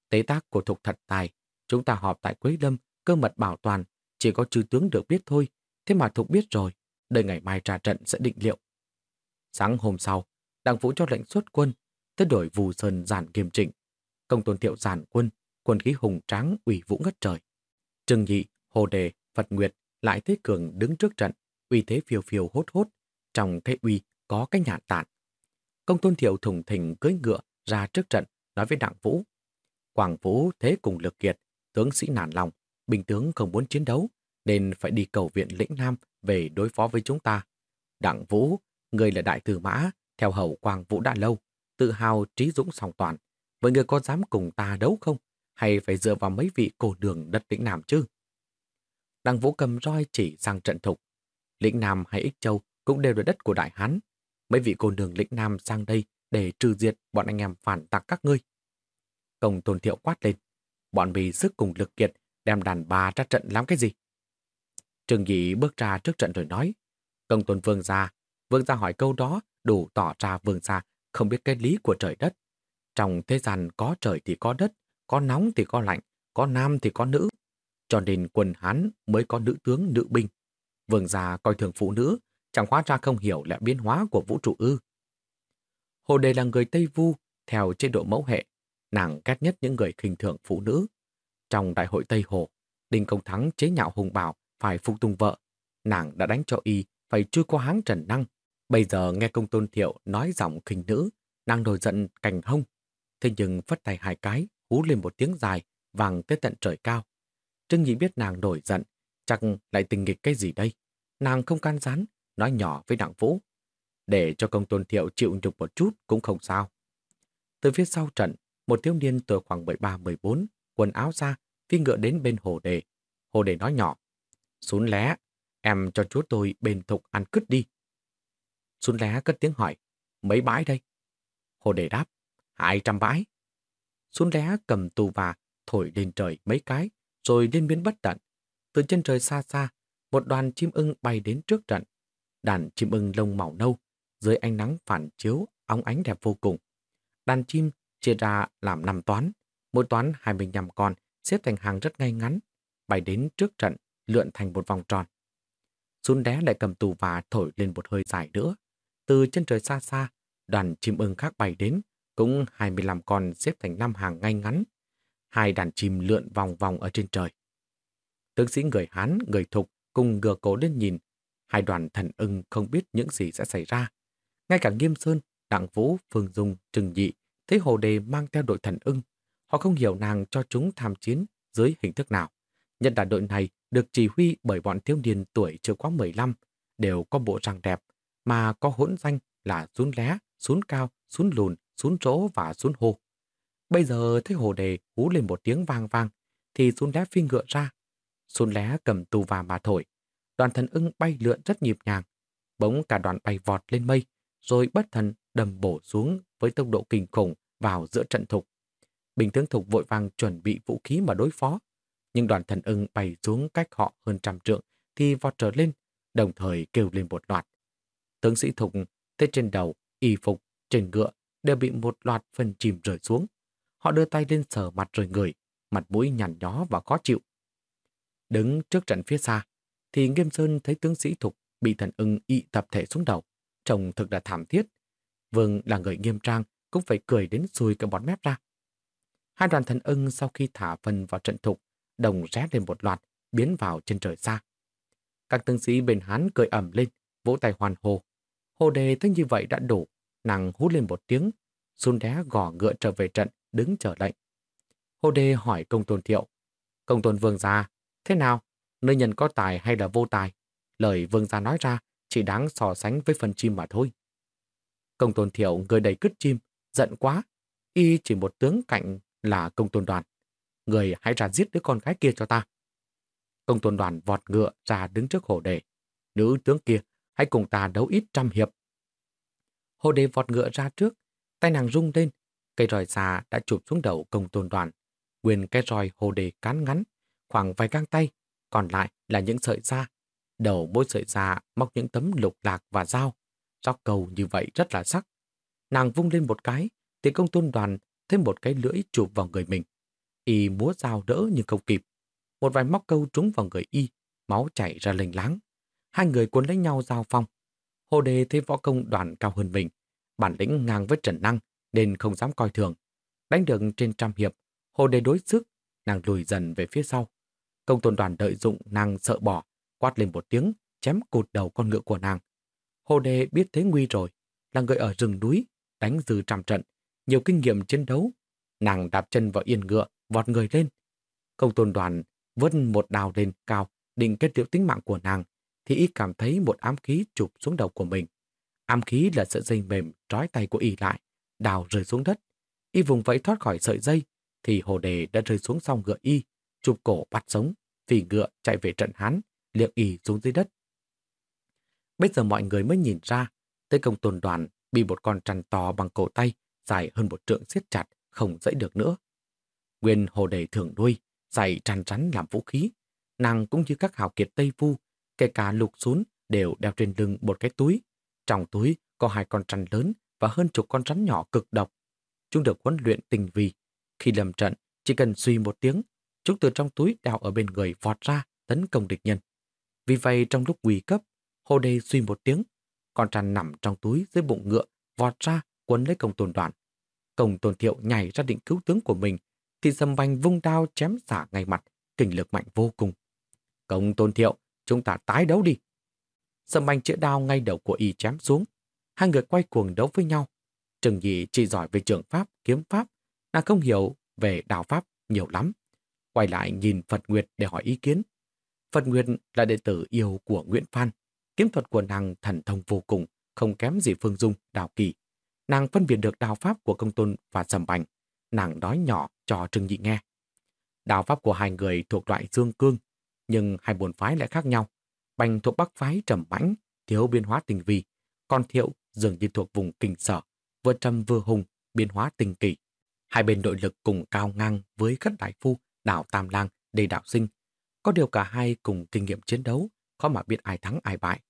tế tác của thục thật tài, chúng ta họp tại Quế Lâm, cơ mật bảo toàn, chỉ có chư tướng được biết thôi, thế mà thục biết rồi, đợi ngày mai ra trận sẽ định liệu. Sáng hôm sau, Đảng Vũ cho lệnh xuất quân, tới đổi vù sơn giản kiềm trịnh. Công tôn thiệu giản quân, Quần khí hùng tráng ủy vũ ngất trời. Trừng nhị, hồ đề, Phật Nguyệt lại thế cường đứng trước trận, uy thế phiêu phiêu hốt hốt, trong cái uy có cái nhạn tạn. Công tôn thiệu thùng thình cưỡi ngựa ra trước trận, nói với đặng vũ. Quảng vũ thế cùng lực kiệt, tướng sĩ nản lòng, bình tướng không muốn chiến đấu, nên phải đi cầu viện lĩnh Nam về đối phó với chúng ta. Đặng vũ, người là đại tử mã, theo hầu Quang Vũ đã lâu, tự hào trí dũng song toàn. Vậy người có dám cùng ta đấu không? Hay phải dựa vào mấy vị cổ đường đất lĩnh Nam chứ? Đằng Vũ cầm roi chỉ sang trận thục. Lĩnh Nam hay Ích Châu cũng đều là đất của Đại Hán. Mấy vị cổ đường lĩnh Nam sang đây để trừ diệt bọn anh em phản tặc các ngươi. Công tôn thiệu quát lên. Bọn vì sức cùng lực kiệt đem đàn bà ra trận làm cái gì? Trương Nghị bước ra trước trận rồi nói. Công tôn vương ra, vương ra hỏi câu đó đủ tỏ ra vương gia không biết cái lý của trời đất. Trong thế gian có trời thì có đất, có nóng thì có lạnh, có nam thì có nữ. Cho nên quần Hán mới có nữ tướng nữ binh. Vương gia coi thường phụ nữ, chẳng hóa ra không hiểu lẽ biến hóa của vũ trụ ư. Hồ Đề là người Tây Vu, theo chế độ mẫu hệ, nàng ghét nhất những người khinh thường phụ nữ. Trong đại hội Tây Hồ, Đinh Công Thắng chế nhạo hùng bảo phải phục tùng vợ. Nàng đã đánh cho y phải chui qua háng trần năng, Bây giờ nghe công tôn thiệu nói giọng khinh nữ, nàng nổi giận cành hông. Thế nhưng phất tay hai cái, hú lên một tiếng dài, vàng tới tận trời cao. Trương Nhị biết nàng nổi giận, chắc lại tình nghịch cái gì đây. Nàng không can gián, nói nhỏ với đặng vũ. Để cho công tôn thiệu chịu nhục một chút cũng không sao. Từ phía sau trận, một thiếu niên tuổi khoảng 13-14, quần áo ra, phi ngựa đến bên hồ đề. Hồ đề nói nhỏ, xuống lé, em cho chú tôi bên thục ăn cứt đi. Xuân Lé cất tiếng hỏi, mấy bãi đây? Hồ Đề đáp, hai trăm bãi. Xuân Lé cầm tù và thổi lên trời mấy cái, rồi liên biến bất tận. Từ chân trời xa xa, một đoàn chim ưng bay đến trước trận. Đàn chim ưng lông màu nâu, dưới ánh nắng phản chiếu, óng ánh đẹp vô cùng. Đàn chim chia ra làm năm toán, mỗi toán 25 con xếp thành hàng rất ngay ngắn, bay đến trước trận, lượn thành một vòng tròn. Xuân đé lại cầm tù và thổi lên một hơi dài nữa. Từ chân trời xa xa, đoàn chim ưng khác bay đến, cũng 25 con xếp thành năm hàng ngay ngắn. Hai đàn chim lượn vòng vòng ở trên trời. Tướng sĩ người Hán, người Thục cùng ngừa cổ lên nhìn. Hai đoàn thần ưng không biết những gì sẽ xảy ra. Ngay cả Nghiêm Sơn, Đặng Vũ, Phương Dung, Trừng Nhị thấy Hồ Đề mang theo đội thần ưng. Họ không hiểu nàng cho chúng tham chiến dưới hình thức nào. Nhân là đội này được chỉ huy bởi bọn thiếu niên tuổi chưa quá 15, đều có bộ răng đẹp, mà có hỗn danh là xuống lé, xuống cao, xuống lùn, xuống chỗ và xuống hồ. Bây giờ thấy hồ đề hú lên một tiếng vang vang, thì xuống lé phi ngựa ra. Xuống lé cầm tù và mà thổi. Đoàn thần ưng bay lượn rất nhịp nhàng. Bỗng cả đoàn bay vọt lên mây, rồi bất thần đầm bổ xuống với tốc độ kinh khủng vào giữa trận thục. Bình tướng thục vội vàng chuẩn bị vũ khí mà đối phó. Nhưng đoàn thần ưng bay xuống cách họ hơn trăm trượng thì vọt trở lên, đồng thời kêu lên một loạt. Tướng sĩ thục thế trên đầu, y phục, trên ngựa đều bị một loạt phần chìm rơi xuống. Họ đưa tay lên sờ mặt rồi người, mặt mũi nhằn nhó và khó chịu. Đứng trước trận phía xa, thì Nghiêm Sơn thấy tướng sĩ Thục bị thần ưng y tập thể xuống đầu. Trông thực là thảm thiết. Vương là người nghiêm trang, cũng phải cười đến xùi cả bọt mép ra. Hai đoàn thần ưng sau khi thả phần vào trận thục, đồng ré lên một loạt, biến vào trên trời xa. Các tướng sĩ bên Hán cười ẩm lên, vỗ tay hoàn hồ. Hồ đề thấy như vậy đã đủ, nàng hú lên một tiếng, xuân đá gò ngựa trở về trận, đứng chờ lệnh. Hồ đề hỏi công tôn thiệu, công tôn vương gia, thế nào, nơi nhân có tài hay là vô tài? Lời vương gia nói ra chỉ đáng so sánh với phần chim mà thôi. Công tôn thiệu người đầy cứt chim, giận quá, y chỉ một tướng cạnh là công tôn đoàn. Người hãy ra giết đứa con gái kia cho ta. Công tôn đoàn vọt ngựa ra đứng trước hồ đề. Nữ tướng kia, hãy cùng ta đấu ít trăm hiệp. Hồ đề vọt ngựa ra trước, tay nàng rung lên, cây roi già đã chụp xuống đầu công tôn đoàn. Quyền cây roi hồ đề cán ngắn, khoảng vài găng tay, còn lại là những sợi da. Đầu mỗi sợi da móc những tấm lục lạc và dao. Róc cầu như vậy rất là sắc. Nàng vung lên một cái, thì công tôn đoàn thêm một cái lưỡi chụp vào người mình. Y múa dao đỡ nhưng không kịp. Một vài móc câu trúng vào người Y, máu chảy ra lênh láng. Hai người cuốn lấy nhau giao phong. Hồ đề thấy võ công đoàn cao hơn mình, bản lĩnh ngang với Trần Năng nên không dám coi thường. Đánh được trên trăm hiệp, hồ đề đối sức, nàng lùi dần về phía sau. Công tôn đoàn đợi dụng nàng sợ bỏ, quát lên một tiếng, chém cụt đầu con ngựa của nàng. Hồ đề biết thế nguy rồi, là người ở rừng núi, đánh dư trăm trận, nhiều kinh nghiệm chiến đấu. Nàng đạp chân vào yên ngựa, vọt người lên. Công tôn đoàn vớt một đào lên cao, định kết liễu tính mạng của nàng, thì y cảm thấy một ám khí chụp xuống đầu của mình. Ám khí là sợi dây mềm trói tay của y lại, đào rơi xuống đất. Y vùng vẫy thoát khỏi sợi dây, thì hồ đề đã rơi xuống sau ngựa y, chụp cổ bắt sống, vì ngựa chạy về trận hán, liệng y xuống dưới đất. Bây giờ mọi người mới nhìn ra, tới công tôn đoàn bị một con trăn to bằng cổ tay, dài hơn một trượng siết chặt, không dẫy được nữa. Nguyên hồ đề thường nuôi, dạy tràn rắn làm vũ khí. Nàng cũng như các hào kiệt Tây Vu, kể cả lục xuống đều đeo trên lưng một cái túi. Trong túi có hai con rắn lớn và hơn chục con rắn nhỏ cực độc. Chúng được huấn luyện tình vì. Khi lầm trận, chỉ cần suy một tiếng, chúng từ trong túi đeo ở bên người vọt ra tấn công địch nhân. Vì vậy trong lúc nguy cấp, hồ Đê suy một tiếng, con rắn nằm trong túi dưới bụng ngựa vọt ra quấn lấy công tôn đoàn. Công tôn thiệu nhảy ra định cứu tướng của mình thì dầm bành vung đao chém xả ngay mặt, kinh lực mạnh vô cùng. Công tôn thiệu, chúng ta tái đấu đi. Sâm bành chữa đao ngay đầu của y chém xuống. Hai người quay cuồng đấu với nhau. Trừng nhị chỉ giỏi về trường pháp, kiếm pháp, nàng không hiểu về đạo pháp nhiều lắm. Quay lại nhìn Phật Nguyệt để hỏi ý kiến. Phật Nguyệt là đệ tử yêu của Nguyễn Phan. Kiếm thuật của nàng thần thông vô cùng, không kém gì Phương Dung, Đào Kỳ. Nàng phân biệt được đạo pháp của công tôn và sầm bành. Nàng nói nhỏ cho Trừng Nhị nghe. Đạo pháp của hai người thuộc loại dương cương, nhưng hai buồn phái lại khác nhau. Bành thuộc bắc phái trầm mãnh, thiếu biên hóa tình vi, còn thiệu dường như thuộc vùng kinh sở, vừa trầm vừa hùng, biên hóa tình kỳ. Hai bên nội lực cùng cao ngang với khất đại phu, đảo Tam Lang Đề Đạo Sinh. Có điều cả hai cùng kinh nghiệm chiến đấu, khó mà biết ai thắng ai bại.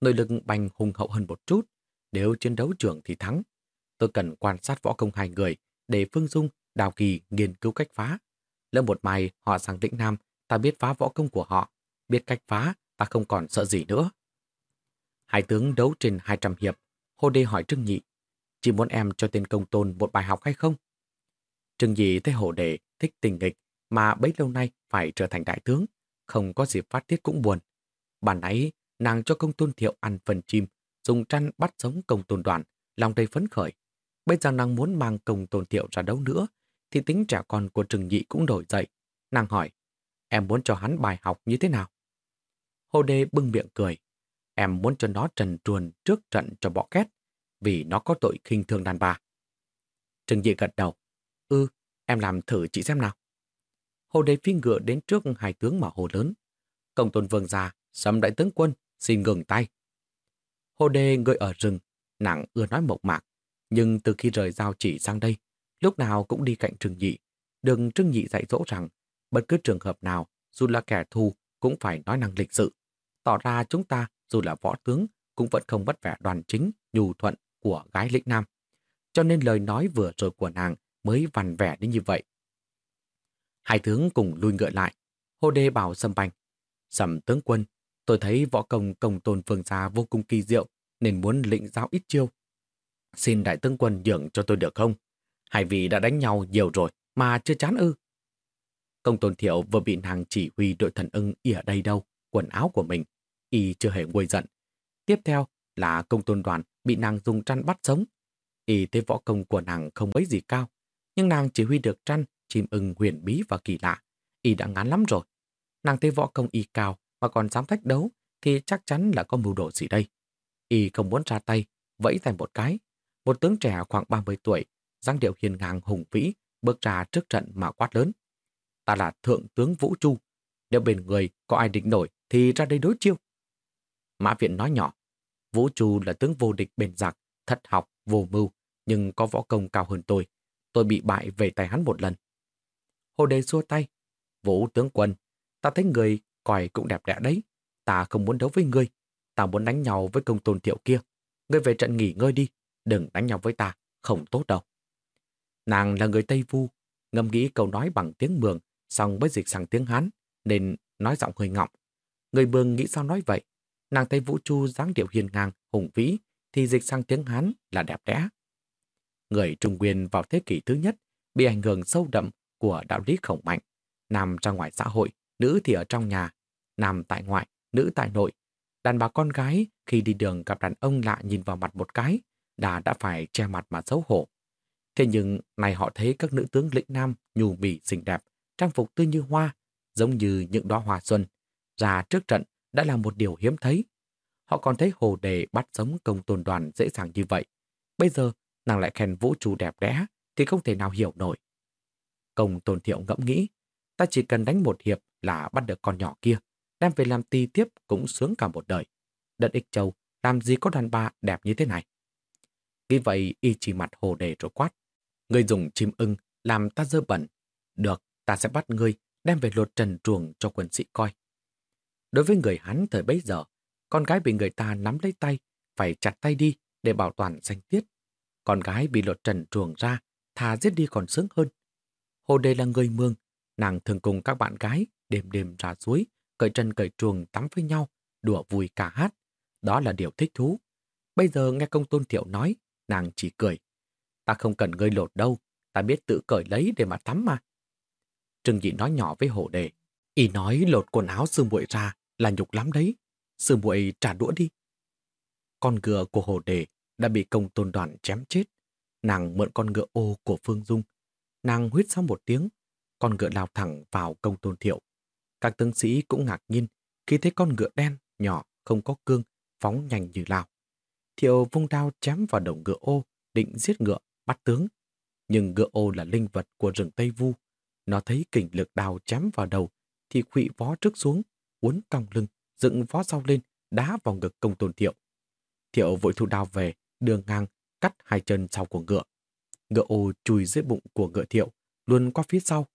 Nội lực bành hùng hậu hơn một chút, nếu chiến đấu trưởng thì thắng. Tôi cần quan sát võ công hai người để Phương Dung, Đào Kỳ nghiên cứu cách phá. Lỡ một mai họ sang tĩnh Nam, ta biết phá võ công của họ. Biết cách phá, ta không còn sợ gì nữa. Hai tướng đấu trên 200 hiệp. Hồ Đê hỏi Trương Nhị, chỉ muốn em cho tên công tôn một bài học hay không? Trương Nhị thấy Hồ Đê thích tình nghịch mà bấy lâu nay phải trở thành đại tướng, không có dịp phát tiết cũng buồn. Bản nãy, nàng cho công tôn thiệu ăn phần chim, dùng trăn bắt sống công tôn đoàn, lòng đầy phấn khởi. Bây giờ nàng muốn mang công tôn thiệu ra đấu nữa, thì tính trẻ con của Trừng Nhị cũng đổi dậy. Nàng hỏi, em muốn cho hắn bài học như thế nào? Hồ Đê bưng miệng cười. Em muốn cho nó trần truồn trước trận cho bỏ két, vì nó có tội khinh thường đàn bà. Trừng Dị gật đầu. ư em làm thử chị xem nào. Hồ Đê phi ngựa đến trước hai tướng mà hồ lớn. Công tôn vương già, sâm đại tướng quân, xin ngừng tay. Hồ Đê ngơi ở rừng, nặng ưa nói mộc mạc. Nhưng từ khi rời giao chỉ sang đây, lúc nào cũng đi cạnh Trừng Nhị. Đừng Trừng Nhị dạy dỗ rằng, bất cứ trường hợp nào, dù là kẻ thù, cũng phải nói năng lịch sự. Tỏ ra chúng ta, dù là võ tướng, cũng vẫn không bất vẻ đoàn chính, nhu thuận của gái lĩnh nam. Cho nên lời nói vừa rồi của nàng mới vằn vẻ đến như vậy. Hai tướng cùng lui ngựa lại. Hô đê bảo Sâm Banh. Sầm tướng quân, tôi thấy võ công công tôn phương xa vô cùng kỳ diệu, nên muốn lĩnh giáo ít chiêu. Xin đại tướng quân nhượng cho tôi được không? Hai vị đã đánh nhau nhiều rồi, mà chưa chán ư. Công tôn thiệu vừa bị nàng chỉ huy đội thần ưng ỉa đây đâu, quần áo của mình. Y chưa hề nguôi giận. Tiếp theo là công tôn đoàn bị nàng dùng trăn bắt sống. Y thấy võ công của nàng không mấy gì cao, nhưng nàng chỉ huy được trăn chim ưng huyền bí và kỳ lạ. Y đã ngán lắm rồi. Nàng thấy võ công y cao mà còn dám thách đấu thì chắc chắn là có mưu đồ gì đây. Y không muốn ra tay, vẫy tay một cái. Một tướng trẻ khoảng 30 tuổi, dáng điệu hiền ngang hùng vĩ, bước ra trước trận mà quát lớn. Ta là thượng tướng Vũ Chu. Nếu bên người có ai địch nổi thì ra đây đối chiêu. Mã Viện nói nhỏ. Vũ Chu là tướng vô địch bền giặc, thất học, vô mưu, nhưng có võ công cao hơn tôi. Tôi bị bại về tay hắn một lần. Hồ Đề xua tay. Vũ tướng quân, ta thấy người còi cũng đẹp đẽ đấy. Ta không muốn đấu với ngươi. Ta muốn đánh nhau với công tôn thiệu kia. Ngươi về trận nghỉ ngơi đi. Đừng đánh nhau với ta. Không tốt đâu. Nàng là người Tây Vu. Ngâm nghĩ câu nói bằng tiếng mường, xong mới dịch sang tiếng Hán, nên nói giọng hơi ngọng. Người bường nghĩ sao nói vậy? Nàng thấy Vũ Chu dáng điệu hiền ngang, hùng vĩ, thì dịch sang tiếng Hán là đẹp đẽ. Người Trung Nguyên vào thế kỷ thứ nhất bị ảnh hưởng sâu đậm của đạo lý khổng mạnh. Nam ra ngoài xã hội, nữ thì ở trong nhà. Nam tại ngoại, nữ tại nội. Đàn bà con gái khi đi đường gặp đàn ông lạ nhìn vào mặt một cái, đã đã phải che mặt mà xấu hổ. Thế nhưng này họ thấy các nữ tướng lĩnh nam nhu mì xinh đẹp, trang phục tươi như hoa, giống như những đóa hoa xuân. Ra trước trận đã là một điều hiếm thấy. Họ còn thấy hồ đề bắt sống công tôn đoàn dễ dàng như vậy. Bây giờ nàng lại khen vũ trụ đẹp đẽ thì không thể nào hiểu nổi. Công tôn thiệu ngẫm nghĩ, ta chỉ cần đánh một hiệp là bắt được con nhỏ kia, đem về làm ti tiếp cũng sướng cả một đời. Đất ích châu, làm gì có đàn bà đẹp như thế này? Vì vậy, y chỉ mặt hồ đề rồi quát. Ngươi dùng chim ưng làm ta dơ bẩn. Được, ta sẽ bắt ngươi đem về lột trần truồng cho quân sĩ coi. Đối với người hắn thời bấy giờ, con gái bị người ta nắm lấy tay, phải chặt tay đi để bảo toàn danh tiết. Con gái bị lột trần truồng ra, thà giết đi còn sướng hơn. Hồ Đề là người mương, nàng thường cùng các bạn gái đêm đêm ra suối, cởi chân cởi truồng tắm với nhau, đùa vui cả hát. Đó là điều thích thú. Bây giờ nghe công tôn thiệu nói, nàng chỉ cười. Ta không cần ngươi lột đâu, ta biết tự cởi lấy để mà tắm mà. Trương Dị nói nhỏ với Hồ Đề. Y nói lột quần áo sư muội ra là nhục lắm đấy. Sư muội trả đũa đi. Con ngựa của Hồ Đề đã bị công tôn đoàn chém chết. Nàng mượn con ngựa ô của Phương Dung. Nàng huyết sau một tiếng, con ngựa lao thẳng vào công tôn thiệu. Các tướng sĩ cũng ngạc nhiên khi thấy con ngựa đen, nhỏ, không có cương, phóng nhanh như lao. Thiệu vung đao chém vào đầu ngựa ô, định giết ngựa, bắt tướng. Nhưng ngựa ô là linh vật của rừng Tây Vu. Nó thấy kình lực đào chém vào đầu, thì khụy vó trước xuống, uốn cong lưng, dựng vó sau lên, đá vào ngực công tôn thiệu. Thiệu vội thu đao về, đường ngang, cắt hai chân sau của ngựa. Ngựa ô chui dưới bụng của ngựa thiệu, luôn qua phía sau.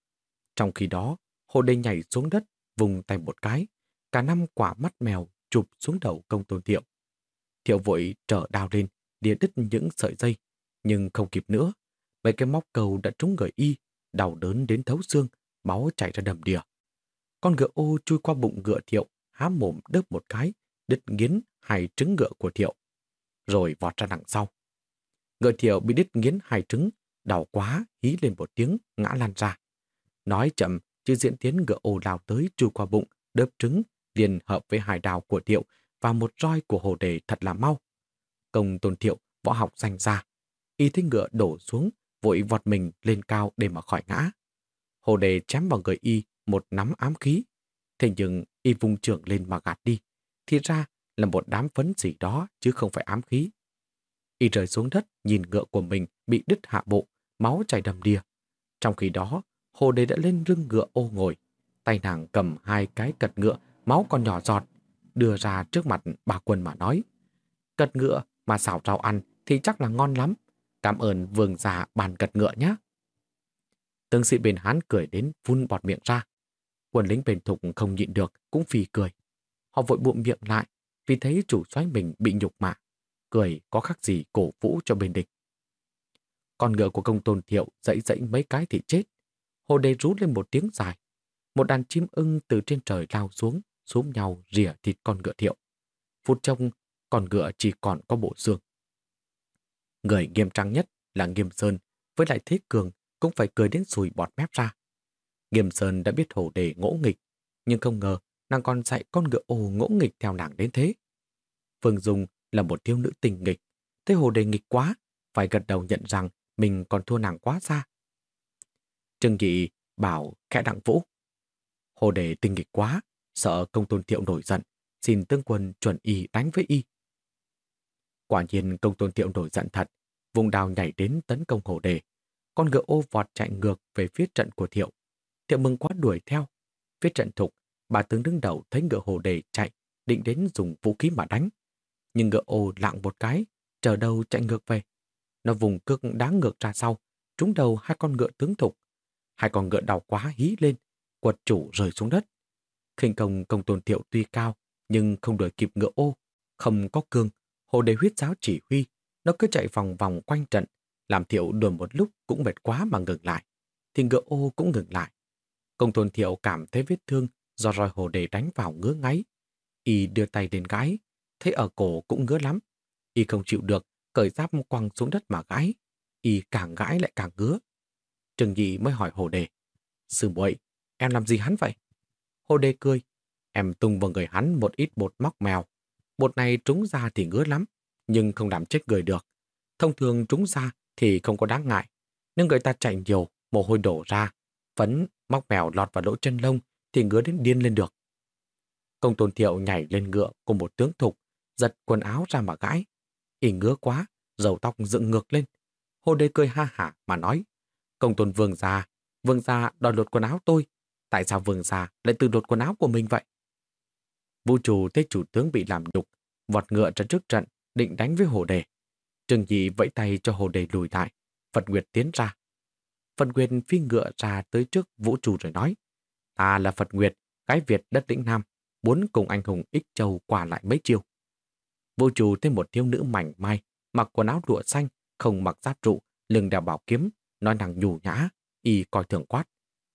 Trong khi đó, Hồ đê nhảy xuống đất, vùng tay một cái. Cả năm quả mắt mèo chụp xuống đầu công tôn thiệu. Thiệu vội trở đào lên, đĩa đứt những sợi dây. Nhưng không kịp nữa. Mấy cái móc cầu đã trúng người y, đau đớn đến thấu xương, máu chảy ra đầm đìa. Con ngựa ô chui qua bụng ngựa thiệu, há mồm đớp một cái, đứt nghiến hai trứng ngựa của thiệu. Rồi vọt ra đằng sau. Ngựa thiệu bị đứt nghiến hai trứng, đau quá, hí lên một tiếng, ngã lan ra. Nói chậm, chứ diễn tiến ngựa ô lao tới chui qua bụng, đớp trứng, liền hợp với hai đào của thiệu và một roi của hồ đề thật là mau. Công tôn thiệu, võ học danh ra. Y thấy ngựa đổ xuống, vội vọt mình lên cao để mà khỏi ngã. Hồ đề chém vào người y một nắm ám khí. Thế nhưng y vung trưởng lên mà gạt đi. Thì ra là một đám phấn gì đó chứ không phải ám khí. Y rơi xuống đất nhìn ngựa của mình bị đứt hạ bộ, máu chảy đầm đìa. Trong khi đó, hồ đề đã lên lưng ngựa ô ngồi. Tay nàng cầm hai cái cật ngựa, máu còn nhỏ giọt, đưa ra trước mặt bà quân mà nói. Cật ngựa mà xào rau ăn thì chắc là ngon lắm. Cảm ơn vương già bàn cật ngựa nhé. Tướng sĩ bên Hán cười đến vun bọt miệng ra. Quân lính bên Thục không nhịn được, cũng phì cười. Họ vội bụm miệng lại, vì thấy chủ soái mình bị nhục mạ. Cười có khác gì cổ vũ cho bên địch. Con ngựa của công tôn thiệu dãy dãy mấy cái thì chết. Hồ đề rú lên một tiếng dài. Một đàn chim ưng từ trên trời lao xuống, xuống nhau rỉa thịt con ngựa thiệu. Phút trong con ngựa chỉ còn có bộ xương. Người nghiêm trang nhất là Nghiêm Sơn, với lại Thế Cường cũng phải cười đến sùi bọt mép ra. Nghiêm Sơn đã biết hồ đề ngỗ nghịch, nhưng không ngờ nàng còn dạy con ngựa ồ ngỗ nghịch theo nàng đến thế. Phương Dung là một thiếu nữ tình nghịch, thế hồ đề nghịch quá, phải gật đầu nhận rằng mình còn thua nàng quá xa. Trương Nghị bảo khẽ đặng vũ. Hồ đề tình nghịch quá, sợ công tôn thiệu nổi giận, xin tướng quân chuẩn y đánh với y. Quả nhiên công tôn thiệu nổi giận thật, vùng đào nhảy đến tấn công hồ đề. Con ngựa ô vọt chạy ngược về phía trận của thiệu. Thiệu mừng quá đuổi theo. Phía trận thục, bà tướng đứng đầu thấy ngựa hồ đề chạy, định đến dùng vũ khí mà đánh. Nhưng ngựa ô lạng một cái, chờ đâu chạy ngược về. Nó vùng cước đá ngược ra sau, trúng đầu hai con ngựa tướng thục. Hai con ngựa đau quá hí lên, quật chủ rơi xuống đất. khinh công công tôn thiệu tuy cao, nhưng không đuổi kịp ngựa ô. Không có cương, hồ đề huyết giáo chỉ huy, nó cứ chạy vòng vòng quanh trận, làm thiệu đuổi một lúc cũng mệt quá mà ngừng lại. Thì ngựa ô cũng ngừng lại. Công tôn thiệu cảm thấy vết thương do roi hồ đề đánh vào ngứa ngáy. Y đưa tay lên gái, thấy ở cổ cũng ngứa lắm. Y không chịu được, cởi giáp quăng xuống đất mà gãi. Y càng gãi lại càng ngứa. Trừng Nhị mới hỏi hồ đề. Sư muội em làm gì hắn vậy? Hồ đề cười. Em tung vào người hắn một ít bột móc mèo. Bột này trúng ra thì ngứa lắm, nhưng không làm chết người được. Thông thường trúng ra thì không có đáng ngại. Nhưng người ta chạy nhiều, mồ hôi đổ ra, phấn, móc mèo lọt vào lỗ chân lông thì ngứa đến điên lên được. Công tôn thiệu nhảy lên ngựa cùng một tướng thục, giật quần áo ra mà gãi. ỉ ngứa quá, dầu tóc dựng ngược lên. Hồ đế cười ha hả mà nói, công tôn vương già, vương già đòi lột quần áo tôi. Tại sao vương già lại tự lột quần áo của mình vậy? Vũ chủ thấy chủ tướng bị làm nhục, vọt ngựa ra trước trận, định đánh với hồ đề. Trừng Dị vẫy tay cho hồ đề lùi lại, Phật Nguyệt tiến ra. Phật Nguyệt phi ngựa ra tới trước vũ trụ rồi nói, ta là Phật Nguyệt, gái Việt đất lĩnh Nam, muốn cùng anh hùng ích châu qua lại mấy chiêu. Vũ trụ thêm một thiếu nữ mảnh mai, mặc quần áo lụa xanh, không mặc giáp trụ, lưng đeo bảo kiếm, nói nàng nhủ nhã, y coi thường quát.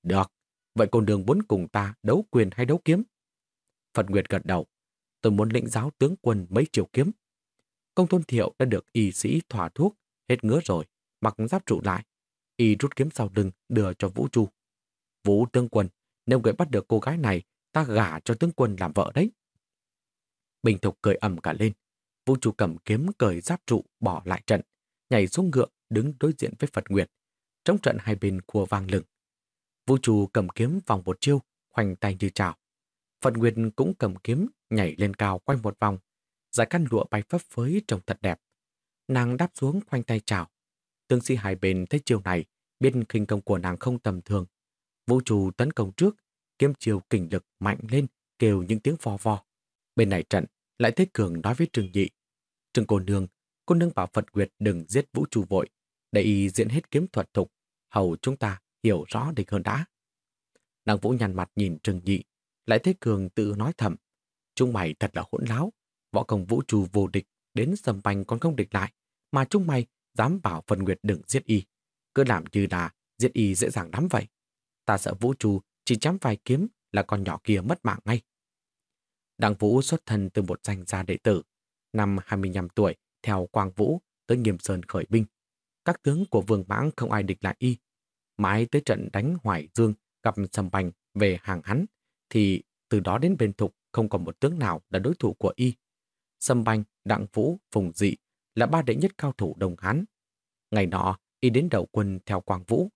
Được, vậy con đường muốn cùng ta đấu quyền hay đấu kiếm? Phật Nguyệt gật đầu, tôi muốn lĩnh giáo tướng quân mấy chiều kiếm. Công tôn thiệu đã được y sĩ thỏa thuốc, hết ngứa rồi, mặc giáp trụ lại. Y rút kiếm sau lưng đưa cho Vũ Chu. Vũ tướng quân, nếu người bắt được cô gái này, ta gả cho tướng quân làm vợ đấy. Bình Thục cười ầm cả lên. Vũ Chu cầm kiếm cởi giáp trụ bỏ lại trận, nhảy xuống ngựa đứng đối diện với Phật Nguyệt. Trong trận hai bên cua vang lừng. Vũ Chu cầm kiếm vòng một chiêu, khoanh tay như chào. Phật Nguyệt cũng cầm kiếm nhảy lên cao quay một vòng, giải căn lụa bay phấp phới trông thật đẹp. Nàng đáp xuống khoanh tay chào. Tướng sĩ hai bên thấy chiều này, biết khinh công của nàng không tầm thường. Vũ trụ tấn công trước, kiếm chiều kình lực mạnh lên, kêu những tiếng vò vò. Bên này trận, lại thấy Cường nói với Trương Nhị. Trương cô nương, cô nương bảo Phật Nguyệt đừng giết vũ trụ vội, để y diễn hết kiếm thuật thục, hầu chúng ta hiểu rõ địch hơn đã. Nàng Vũ nhăn mặt nhìn Trừng Nhị, lại thế Cường tự nói thầm. Chúng mày thật là hỗn láo, võ công vũ trụ vô địch, đến sầm banh còn không địch lại, mà chúng mày dám bảo Phần Nguyệt đừng giết y. Cứ làm như là giết y dễ dàng lắm vậy. Ta sợ vũ trụ chỉ chém vài kiếm là con nhỏ kia mất mạng ngay. Đặng Vũ xuất thân từ một danh gia đệ tử. Năm 25 tuổi, theo Quang Vũ tới Nghiêm Sơn khởi binh. Các tướng của Vương Mãng không ai địch lại y. Mãi tới trận đánh Hoài Dương gặp Sầm Bành về hàng hắn, thì từ đó đến bên thục không còn một tướng nào là đối thủ của y. Sâm Banh, Đặng Vũ, Phùng Dị là ba đệ nhất cao thủ đồng hán. Ngày nọ, y đến đầu quân theo Quang Vũ.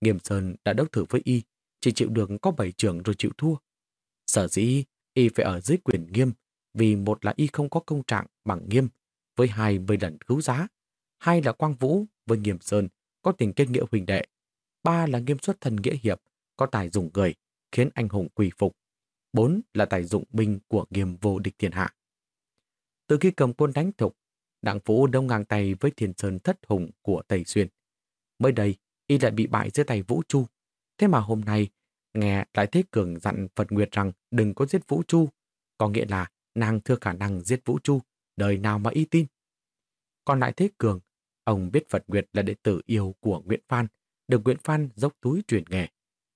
Nghiêm Sơn đã đấu thử với y, chỉ chịu được có bảy trường rồi chịu thua. Sở dĩ y phải ở dưới quyền nghiêm, vì một là y không có công trạng bằng nghiêm, với hai mươi lần cứu giá, hai là Quang Vũ với Nghiêm Sơn có tình kết nghĩa huỳnh đệ, ba là nghiêm xuất thân nghĩa hiệp, có tài dùng người, khiến anh hùng quỳ phục, bốn là tài dụng binh của nghiêm vô địch thiên hạ. Từ khi cầm quân đánh thục, Đặng Vũ đông ngang tay với thiên sơn thất hùng của Tây Xuyên. Mới đây, y lại bị bại dưới tay Vũ Chu. Thế mà hôm nay, nghe lại Thế Cường dặn Phật Nguyệt rằng đừng có giết Vũ Chu, có nghĩa là nàng thưa khả năng giết Vũ Chu, đời nào mà y tin. Còn lại Thế Cường, ông biết Phật Nguyệt là đệ tử yêu của Nguyễn Phan, được Nguyễn Phan dốc túi truyền nghề.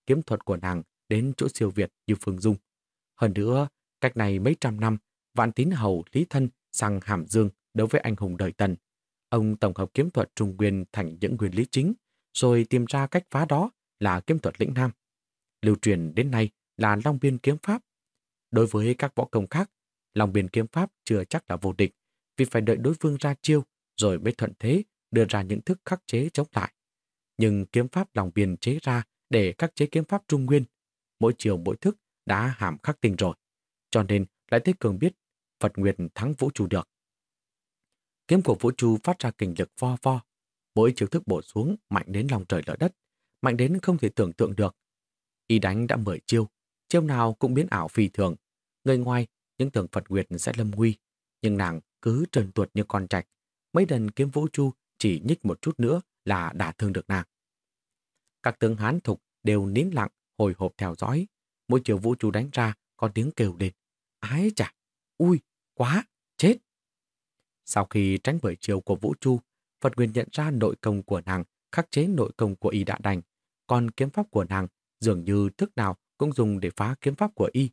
Kiếm thuật của nàng đến chỗ siêu Việt như Phương Dung. Hơn nữa, cách này mấy trăm năm, Vạn Tín Hầu Lý Thân sang Hàm Dương đối với anh hùng đời Tần. Ông tổng hợp kiếm thuật trung nguyên thành những nguyên lý chính, rồi tìm ra cách phá đó là kiếm thuật lĩnh Nam. Lưu truyền đến nay là Long Biên kiếm pháp. Đối với các võ công khác, Long Biên kiếm pháp chưa chắc là vô địch, vì phải đợi đối phương ra chiêu rồi mới thuận thế đưa ra những thức khắc chế chống lại. Nhưng kiếm pháp Long Biên chế ra để khắc chế kiếm pháp Trung Nguyên, mỗi chiều mỗi thức đã hàm khắc tinh rồi. Cho nên lại thế cường biết Phật Nguyệt thắng Vũ Trụ được. Kiếm của Vũ Trụ phát ra kình lực vo vo. Mỗi chiều thức bổ xuống mạnh đến lòng trời lở đất, mạnh đến không thể tưởng tượng được. Y đánh đã mười chiêu, chiêu nào cũng biến ảo phi thường. Người ngoài, những tưởng Phật Nguyệt sẽ lâm nguy, nhưng nàng cứ trần tuột như con trạch. Mấy lần kiếm Vũ Chu chỉ nhích một chút nữa là đã thương được nàng. Các tướng Hán thục đều nín lặng, hồi hộp theo dõi. Mỗi chiều Vũ trụ đánh ra, có tiếng kêu đền Ái chà, ui, quá, chết. Sau khi tránh bởi chiều của Vũ Chu, Phật Nguyên nhận ra nội công của nàng khắc chế nội công của y đã đành, còn kiếm pháp của nàng dường như thức nào cũng dùng để phá kiếm pháp của y.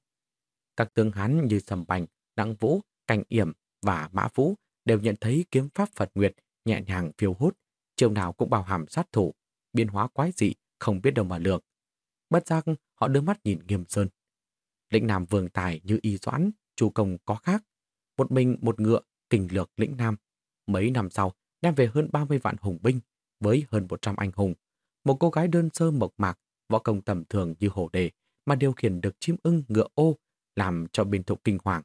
Các tướng Hán như Sầm Bành, Đặng Vũ, Cảnh Yểm và Mã Vũ đều nhận thấy kiếm pháp Phật Nguyệt nhẹ nhàng phiêu hút, chiều nào cũng bao hàm sát thủ, biến hóa quái dị, không biết đâu mà lượng. Bất giác, họ đưa mắt nhìn Nghiêm Sơn. Lĩnh Nam vương tài như y doãn, chủ công có khác. Một mình một ngựa, kình lược lĩnh Nam. Mấy năm sau, đem về hơn 30 vạn hùng binh, với hơn 100 anh hùng. Một cô gái đơn sơ mộc mạc, võ công tầm thường như hổ đề, mà điều khiển được chim ưng ngựa ô, làm cho biên thục kinh hoàng.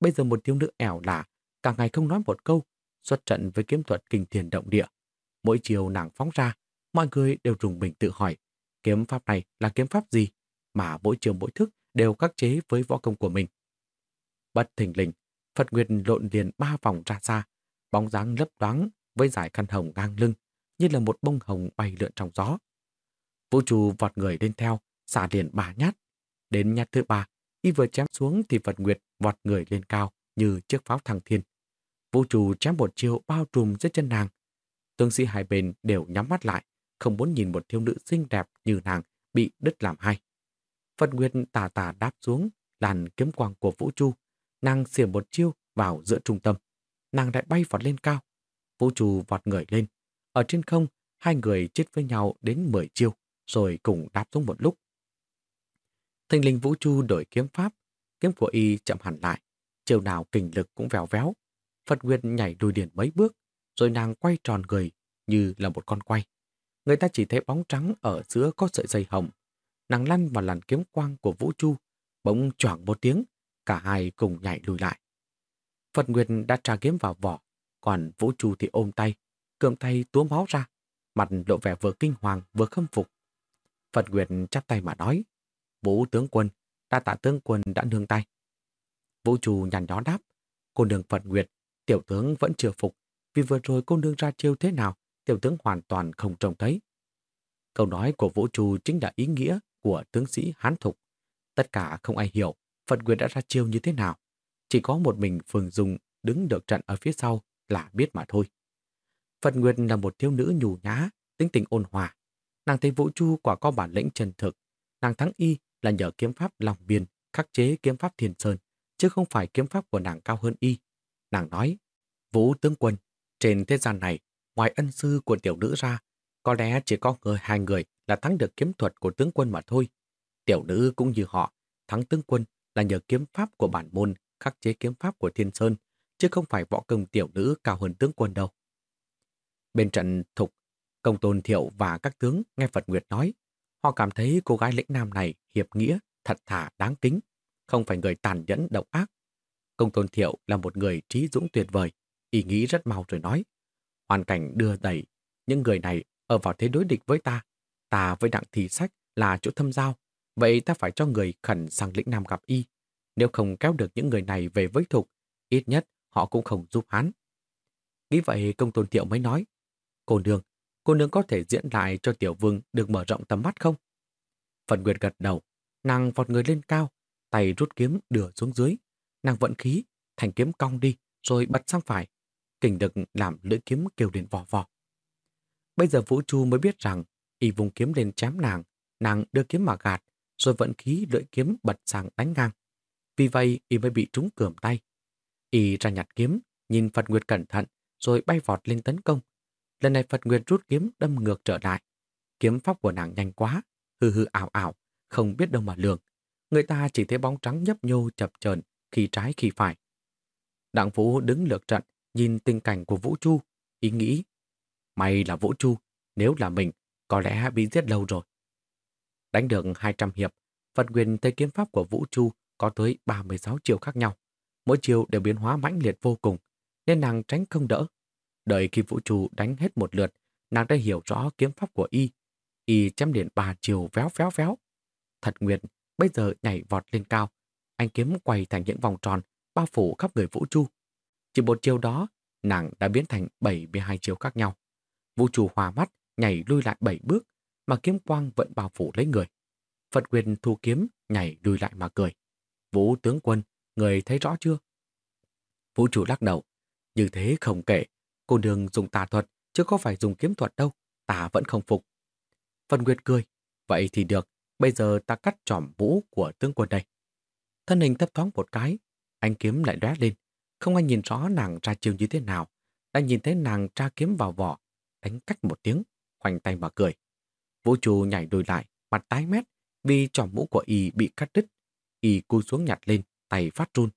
Bây giờ một thiếu nữ ẻo lả, cả ngày không nói một câu, xuất trận với kiếm thuật kinh thiền động địa. Mỗi chiều nàng phóng ra, mọi người đều rùng mình tự hỏi, kiếm pháp này là kiếm pháp gì? Mà mỗi chiều mỗi thức đều khắc chế với võ công của mình. Bất thình lình, Phật Nguyệt lộn liền ba vòng ra xa, bóng dáng lấp đoáng với dải khăn hồng ngang lưng, như là một bông hồng bay lượn trong gió. Vũ trụ vọt người lên theo, xả liền ba nhát. Đến nhát thứ ba, y vừa chém xuống thì Phật Nguyệt vọt người lên cao như chiếc pháo thăng thiên. Vũ trụ chém một chiêu bao trùm dưới chân nàng. Tương sĩ hai bên đều nhắm mắt lại, không muốn nhìn một thiếu nữ xinh đẹp như nàng bị đứt làm hai. Phật Nguyệt tà tà đáp xuống làn kiếm quang của Vũ Chu. Nàng xỉa một chiêu vào giữa trung tâm. Nàng lại bay vọt lên cao. Vũ Chu vọt người lên. Ở trên không, hai người chết với nhau đến 10 chiêu, rồi cùng đáp xuống một lúc. Thanh linh Vũ Chu đổi kiếm pháp. Kiếm của y chậm hẳn lại. Chiều nào kình lực cũng vèo véo. Phật Nguyệt nhảy đùi điển mấy bước, rồi nàng quay tròn người như là một con quay. Người ta chỉ thấy bóng trắng ở giữa có sợi dây hồng. Nàng lăn vào làn kiếm quang của Vũ Chu, bỗng choảng một tiếng, cả hai cùng nhảy lùi lại. Phật Nguyệt đã tra kiếm vào vỏ, còn Vũ Chu thì ôm tay, cơm tay túa máu ra, mặt lộ vẻ vừa kinh hoàng vừa khâm phục. Phật Nguyệt chắp tay mà nói, Vũ tướng quân, đa tạ tướng quân đã nương tay. Vũ Chu nhằn nhó đáp, cô nương Phật Nguyệt, tiểu tướng vẫn chưa phục, vì vừa rồi cô nương ra chiêu thế nào, tiểu tướng hoàn toàn không trông thấy. Câu nói của Vũ Chu chính là ý nghĩa của tướng sĩ Hán Thục. Tất cả không ai hiểu Phật quyền đã ra chiêu như thế nào. Chỉ có một mình Phương Dung đứng được trận ở phía sau là biết mà thôi. Phật Nguyệt là một thiếu nữ nhù nhã, tính tình ôn hòa. Nàng thấy Vũ Chu quả có bản lĩnh chân thực. Nàng thắng y là nhờ kiếm pháp lòng biên, khắc chế kiếm pháp thiền sơn, chứ không phải kiếm pháp của nàng cao hơn y. Nàng nói, Vũ tướng quân, trên thế gian này, ngoài ân sư của tiểu nữ ra, có lẽ chỉ có người hai người là thắng được kiếm thuật của tướng quân mà thôi. Tiểu nữ cũng như họ, thắng tướng quân là nhờ kiếm pháp của bản môn khắc chế kiếm pháp của thiên sơn, chứ không phải võ công tiểu nữ cao hơn tướng quân đâu. Bên trận thục, công tôn thiệu và các tướng nghe Phật Nguyệt nói, họ cảm thấy cô gái lĩnh nam này hiệp nghĩa, thật thà, đáng kính, không phải người tàn nhẫn độc ác. Công tôn thiệu là một người trí dũng tuyệt vời, ý nghĩ rất mau rồi nói. Hoàn cảnh đưa đẩy, những người này ở vào thế đối địch với ta. Ta với đặng thị sách là chỗ thâm giao, vậy ta phải cho người khẩn sang lĩnh Nam gặp y. Nếu không kéo được những người này về với thục, ít nhất họ cũng không giúp hắn. Nghĩ vậy công tôn thiệu mới nói, cô nương, cô nương có thể diễn lại cho tiểu vương được mở rộng tầm mắt không? Phần Nguyệt gật đầu, nàng vọt người lên cao, tay rút kiếm đưa xuống dưới. Nàng vận khí, thành kiếm cong đi, rồi bật sang phải. Kình đực làm lưỡi kiếm kêu lên vò vò. Bây giờ Vũ Chu mới biết rằng y vùng kiếm lên chém nàng, nàng đưa kiếm mà gạt, rồi vận khí lưỡi kiếm bật sang đánh ngang. Vì vậy, y mới bị trúng cườm tay. Y ra nhặt kiếm, nhìn Phật Nguyệt cẩn thận, rồi bay vọt lên tấn công. Lần này Phật Nguyệt rút kiếm đâm ngược trở lại. Kiếm pháp của nàng nhanh quá, hư hư ảo ảo, không biết đâu mà lường. Người ta chỉ thấy bóng trắng nhấp nhô chập chờn khi trái khi phải. Đặng Vũ đứng lược trận, nhìn tình cảnh của Vũ Chu, ý nghĩ May là Vũ Chu, nếu là mình, có lẽ bị giết lâu rồi. Đánh được 200 hiệp, phần quyền Tây kiếm pháp của Vũ Chu có tới 36 chiều khác nhau. Mỗi chiều đều biến hóa mãnh liệt vô cùng, nên nàng tránh không đỡ. Đợi khi Vũ Chu đánh hết một lượt, nàng đã hiểu rõ kiếm pháp của y. Y chém điện ba chiều véo véo véo. Thật nguyện, bây giờ nhảy vọt lên cao. Anh kiếm quay thành những vòng tròn, bao phủ khắp người Vũ Chu. Chỉ một chiều đó, nàng đã biến thành 72 chiều khác nhau. Vũ Chu hòa mắt, nhảy lui lại bảy bước, mà kiếm quang vẫn bao phủ lấy người. Phật quyền thu kiếm, nhảy lui lại mà cười. Vũ tướng quân, người thấy rõ chưa? Vũ trụ lắc đầu. Như thế không kể, cô đường dùng tà thuật, chứ có phải dùng kiếm thuật đâu, ta vẫn không phục. Phần Nguyệt cười, vậy thì được, bây giờ ta cắt trỏm vũ của tướng quân đây. Thân hình thấp thoáng một cái, anh kiếm lại đóa lên, không ai nhìn rõ nàng ra chiều như thế nào, đã nhìn thấy nàng tra kiếm vào vỏ, đánh cách một tiếng, khoanh tay mà cười. Vũ trụ nhảy đùi lại, mặt tái mét, vì trò mũ của y bị cắt đứt. Y cúi xuống nhặt lên, tay phát run.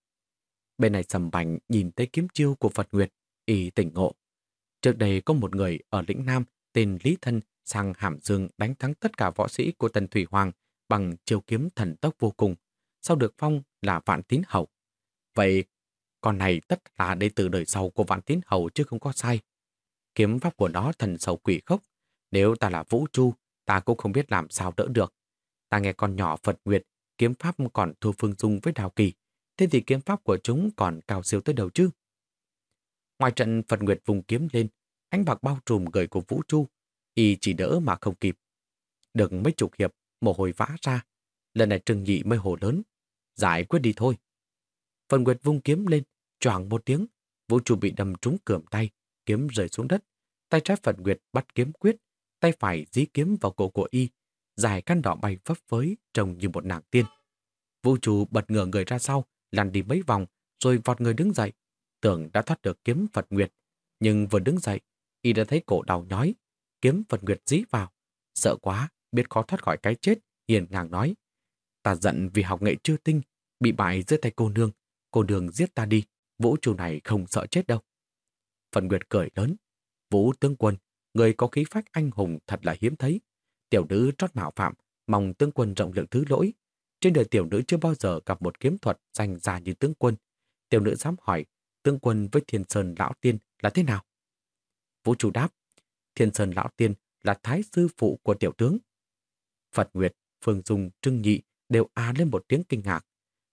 Bên này sầm bành nhìn thấy kiếm chiêu của Phật Nguyệt, y tỉnh ngộ. Trước đây có một người ở lĩnh Nam tên Lý Thân sang Hàm Dương đánh thắng tất cả võ sĩ của Tần Thủy Hoàng bằng chiêu kiếm thần tốc vô cùng, sau được phong là Vạn Tín Hậu. Vậy, con này tất là đệ tử đời sau của Vạn Tín hầu chứ không có sai. Kiếm pháp của nó thần sầu quỷ khốc. Nếu ta là Vũ Chu, ta cũng không biết làm sao đỡ được. Ta nghe con nhỏ Phật Nguyệt, kiếm pháp còn thua Phương Dung với Đào Kỳ. Thế thì kiếm pháp của chúng còn cao siêu tới đầu chứ? Ngoài trận Phật Nguyệt vùng kiếm lên, ánh bạc bao trùm người của Vũ Chu. Y chỉ đỡ mà không kịp. Được mấy chục hiệp, mồ hôi vã ra. Lần này trừng nhị mới hồ lớn. Giải quyết đi thôi. Phật Nguyệt vung kiếm lên, choảng một tiếng. Vũ trụ bị đâm trúng cườm tay, kiếm rơi xuống đất. Tay trái Phật Nguyệt bắt kiếm quyết, tay phải dí kiếm vào cổ của y, dài căn đỏ bay phấp phới trông như một nàng tiên. Vũ trụ bật ngửa người ra sau, lăn đi mấy vòng, rồi vọt người đứng dậy. Tưởng đã thoát được kiếm Phật Nguyệt, nhưng vừa đứng dậy, y đã thấy cổ đau nhói, kiếm Phật Nguyệt dí vào. Sợ quá, biết khó thoát khỏi cái chết, hiền ngang nói. Ta giận vì học nghệ chưa tinh, bị bại dưới tay cô nương. Cô nương giết ta đi, vũ trụ này không sợ chết đâu. phần Nguyệt cười lớn. Vũ tướng quân, người có khí phách anh hùng thật là hiếm thấy. Tiểu nữ trót mạo phạm, mong tướng quân rộng lượng thứ lỗi. Trên đời tiểu nữ chưa bao giờ gặp một kiếm thuật danh ra như tướng quân. Tiểu nữ dám hỏi, tướng quân với thiên sơn lão tiên là thế nào? Vũ trụ đáp, thiên sơn lão tiên là thái sư phụ của tiểu tướng. Phật Nguyệt, Phương Dung, Trưng Nhị đều a lên một tiếng kinh ngạc.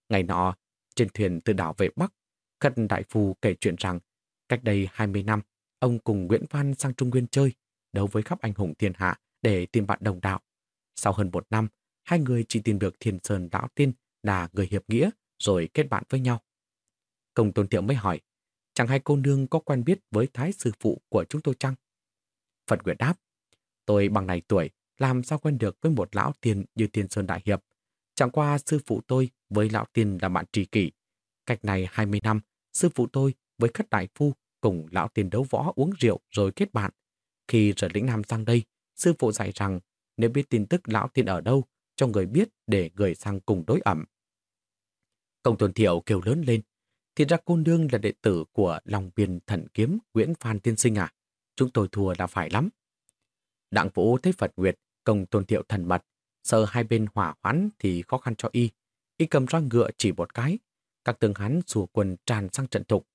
Ngày nọ, trên thuyền từ đảo về Bắc, Khất Đại Phu kể chuyện rằng, cách đây 20 năm, ông cùng Nguyễn Văn sang Trung Nguyên chơi, đấu với khắp anh hùng thiên hạ để tìm bạn đồng đạo. Sau hơn một năm, hai người chỉ tìm được Thiên Sơn Lão Tiên là người hiệp nghĩa rồi kết bạn với nhau. Công Tôn Thiệu mới hỏi, chẳng hai cô nương có quen biết với thái sư phụ của chúng tôi chăng? Phật Nguyệt đáp, tôi bằng này tuổi, làm sao quen được với một lão tiên như Thiên Sơn Đại Hiệp. Chẳng qua sư phụ tôi với lão tiên là bạn tri kỷ. Cách này 20 năm, sư phụ tôi với khất đại phu cùng lão tiền đấu võ uống rượu rồi kết bạn. Khi rời lĩnh Nam sang đây, sư phụ dạy rằng nếu biết tin tức lão tiền ở đâu, cho người biết để người sang cùng đối ẩm. Công tuần thiệu kêu lớn lên, thì ra cô nương là đệ tử của lòng biên thần kiếm Nguyễn Phan Tiên Sinh à? Chúng tôi thua là phải lắm. Đặng Vũ thấy Phật Nguyệt, công tôn thiệu thần mật, sợ hai bên hỏa hoãn thì khó khăn cho y. Y cầm roi ngựa chỉ một cái, các tướng hắn xua quân tràn sang trận thục.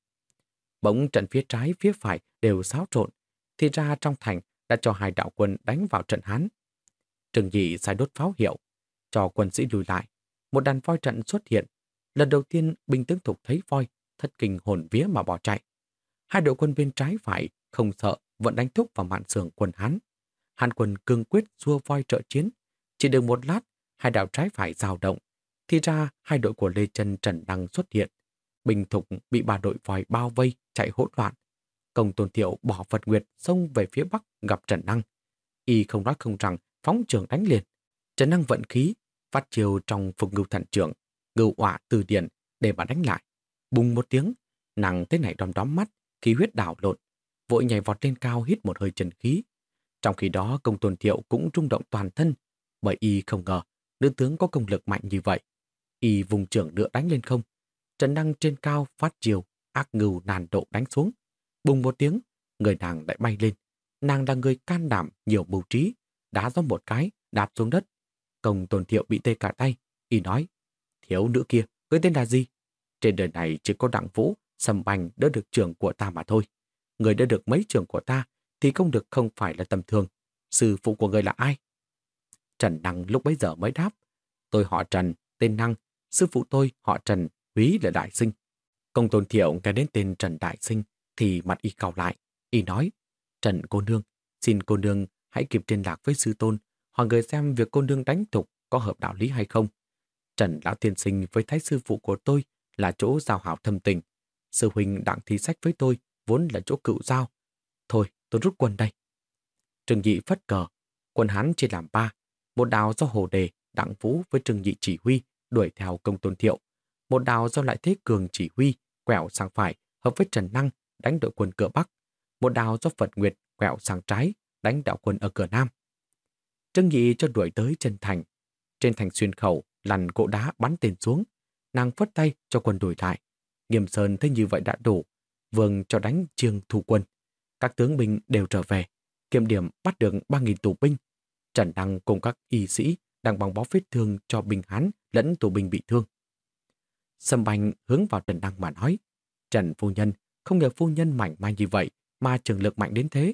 Bỗng trận phía trái phía phải đều xáo trộn, thì ra trong thành đã cho hai đạo quân đánh vào trận hắn Trừng nhị sai đốt pháo hiệu, cho quân sĩ lùi lại. Một đàn voi trận xuất hiện. Lần đầu tiên binh tướng thục thấy voi, thất kinh hồn vía mà bỏ chạy. Hai đội quân bên trái phải không sợ vẫn đánh thúc vào mạn sườn quân hắn Hàn quân cương quyết xua voi trợ chiến. Chỉ được một lát, hai đạo trái phải dao động. Thì ra hai đội của Lê Trân Trần Đăng xuất hiện. Bình Thục bị ba đội vòi bao vây, chạy hỗn loạn. Công Tôn Thiệu bỏ Phật Nguyệt xông về phía bắc gặp Trần Năng. Y không nói không rằng phóng trường đánh liền. Trần Năng vận khí, phát chiều trong phục ngưu thần trưởng, ngưu họa từ điện để mà đánh lại. Bùng một tiếng, nàng thế này đom đóm mắt, khí huyết đảo lộn, vội nhảy vọt lên cao hít một hơi trần khí. Trong khi đó công tôn thiệu cũng rung động toàn thân, bởi y không ngờ nữ tướng có công lực mạnh như vậy. Y vùng trưởng nữa đánh lên không, trần năng trên cao phát chiều, ác ngưu nàn độ đánh xuống. Bùng một tiếng, người nàng lại bay lên. Nàng là người can đảm, nhiều mưu trí, đá gió một cái, đạp xuống đất. Công tôn thiệu bị tê cả tay, y nói, thiếu nữ kia, cái tên là gì? Trên đời này chỉ có đặng vũ, sầm bành đỡ được trường của ta mà thôi. Người đã được mấy trường của ta thì công được không phải là tầm thường. Sư phụ của người là ai? Trần Năng lúc bấy giờ mới đáp. Tôi họ Trần, tên Năng. Sư phụ tôi họ Trần, Húy là Đại Sinh. Công tôn thiệu nghe đến tên Trần Đại Sinh thì mặt y cào lại. Y nói, Trần cô nương, xin cô nương hãy kịp liên lạc với sư tôn, hỏi người xem việc cô nương đánh thục có hợp đạo lý hay không. Trần Lão Tiên Sinh với thái sư phụ của tôi là chỗ giao hảo thâm tình. Sư huynh đặng thi sách với tôi vốn là chỗ cựu giao. Thôi, tôi rút quân đây. Trừng Nhị phất cờ, quân Hán chia làm ba. Một đào do Hồ Đề, Đặng Vũ với Trừng Nhị chỉ huy, đuổi theo công tôn thiệu. Một đào do Lại Thế Cường chỉ huy, quẹo sang phải, hợp với Trần Năng, đánh đội quân cửa Bắc. Một đào do Phật Nguyệt, quẹo sang trái, đánh đạo quân ở cửa Nam. Trương Nhị cho đuổi tới chân thành. Trên thành xuyên khẩu, lằn cỗ đá bắn tên xuống. Nàng phất tay cho quân đuổi lại. Nghiêm Sơn thấy như vậy đã đủ. Vương cho đánh chiêng thu quân. Các tướng binh đều trở về. Kiểm điểm bắt được 3.000 tù binh. Trần Đăng cùng các y sĩ đang băng bó vết thương cho bình Hán lẫn tù binh bị thương. Sâm Bành hướng vào Trần Đăng mà nói. Trần Phu Nhân, không ngờ Phu Nhân mạnh mai như vậy mà trường lực mạnh đến thế.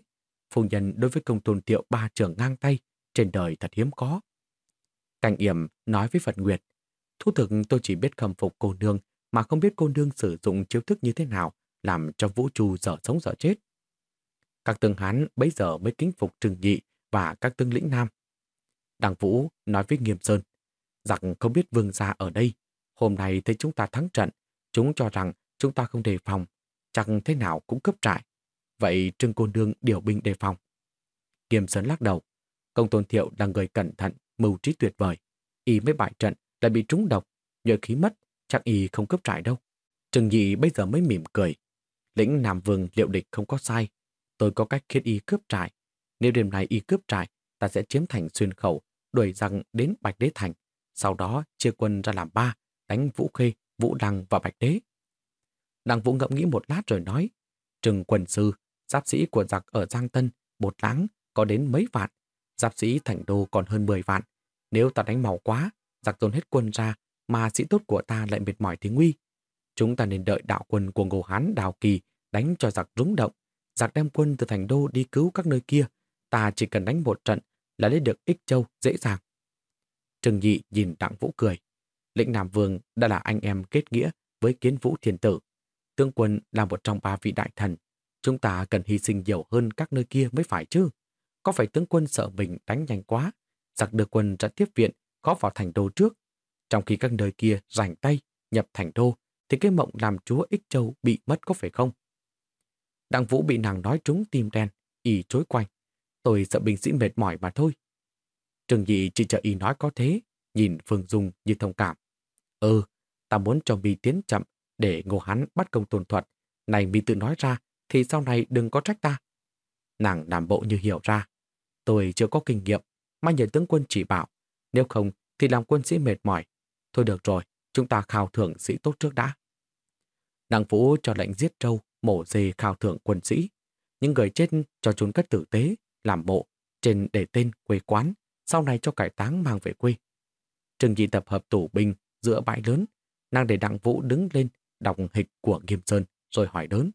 Phu Nhân đối với công tôn tiệu ba trường ngang tay, trên đời thật hiếm có. Cảnh yểm nói với Phật Nguyệt, thú thực tôi chỉ biết khâm phục cô nương mà không biết cô nương sử dụng chiêu thức như thế nào làm cho vũ trụ dở sống dở chết. Các tướng Hán bấy giờ mới kính phục Trừng Nhị và các tướng lĩnh Nam. Đằng Vũ nói với Nghiêm Sơn, giặc không biết vương gia ở đây. Hôm nay thấy chúng ta thắng trận, chúng cho rằng chúng ta không đề phòng, chẳng thế nào cũng cướp trại. Vậy Trương côn đương điều binh đề phòng. Nghiêm Sơn lắc đầu. Công Tôn Thiệu là người cẩn thận, mưu trí tuyệt vời. Y mới bại trận, lại bị trúng độc, nhờ khí mất, chắc y không cướp trại đâu. Trừng Nhị bây giờ mới mỉm cười. Lĩnh Nam Vương liệu địch không có sai. Tôi có cách khiến y cướp trại. Nếu đêm nay y cướp trại, ta sẽ chiếm thành xuyên khẩu, đuổi rằng đến Bạch Đế Thành. Sau đó chia quân ra làm ba, đánh Vũ Khê, Vũ Đăng và Bạch Đế. Đăng Vũ ngẫm nghĩ một lát rồi nói, Trừng quần sư, giáp sĩ của giặc ở Giang Tân, Bột Láng có đến mấy vạn, giáp sĩ thành đô còn hơn 10 vạn. Nếu ta đánh màu quá, giặc dồn hết quân ra, mà sĩ tốt của ta lại mệt mỏi thì nguy. Chúng ta nên đợi đạo quân của Ngô Hán Đào Kỳ đánh cho giặc rúng động. Giặc đem quân từ thành đô đi cứu các nơi kia. Ta chỉ cần đánh một trận là lấy được ích châu dễ dàng. Trừng Nhị nhìn Đặng Vũ cười. Lĩnh Nam Vương đã là anh em kết nghĩa với kiến vũ thiên tử. Tướng quân là một trong ba vị đại thần. Chúng ta cần hy sinh nhiều hơn các nơi kia mới phải chứ. Có phải tướng quân sợ mình đánh nhanh quá, giặc được quân ra tiếp viện khó vào thành đô trước. Trong khi các nơi kia rảnh tay, nhập thành đô, thì cái mộng làm chúa Ích Châu bị mất có phải không? Đặng Vũ bị nàng nói trúng tim đen, ý chối quanh. Tôi sợ binh sĩ mệt mỏi mà thôi. trường Nhị chỉ chờ y nói có thế, nhìn Phương Dung như thông cảm. Ừ, ta muốn cho mi tiến chậm để ngô hắn bắt công tồn thuật. Này mi tự nói ra, thì sau này đừng có trách ta. Nàng làm bộ như hiểu ra. Tôi chưa có kinh nghiệm, mà nhờ tướng quân chỉ bảo. Nếu không, thì làm quân sĩ mệt mỏi. Thôi được rồi, chúng ta khao thưởng sĩ tốt trước đã. Đặng Vũ cho lệnh giết trâu, mổ dê khao thưởng quân sĩ. Những người chết cho chôn cất tử tế, làm bộ, trên để tên quê quán, sau này cho cải táng mang về quê. Trừng Dị tập hợp tủ binh giữa bãi lớn, nàng để Đặng Vũ đứng lên đọc hịch của Nghiêm Sơn rồi hỏi lớn: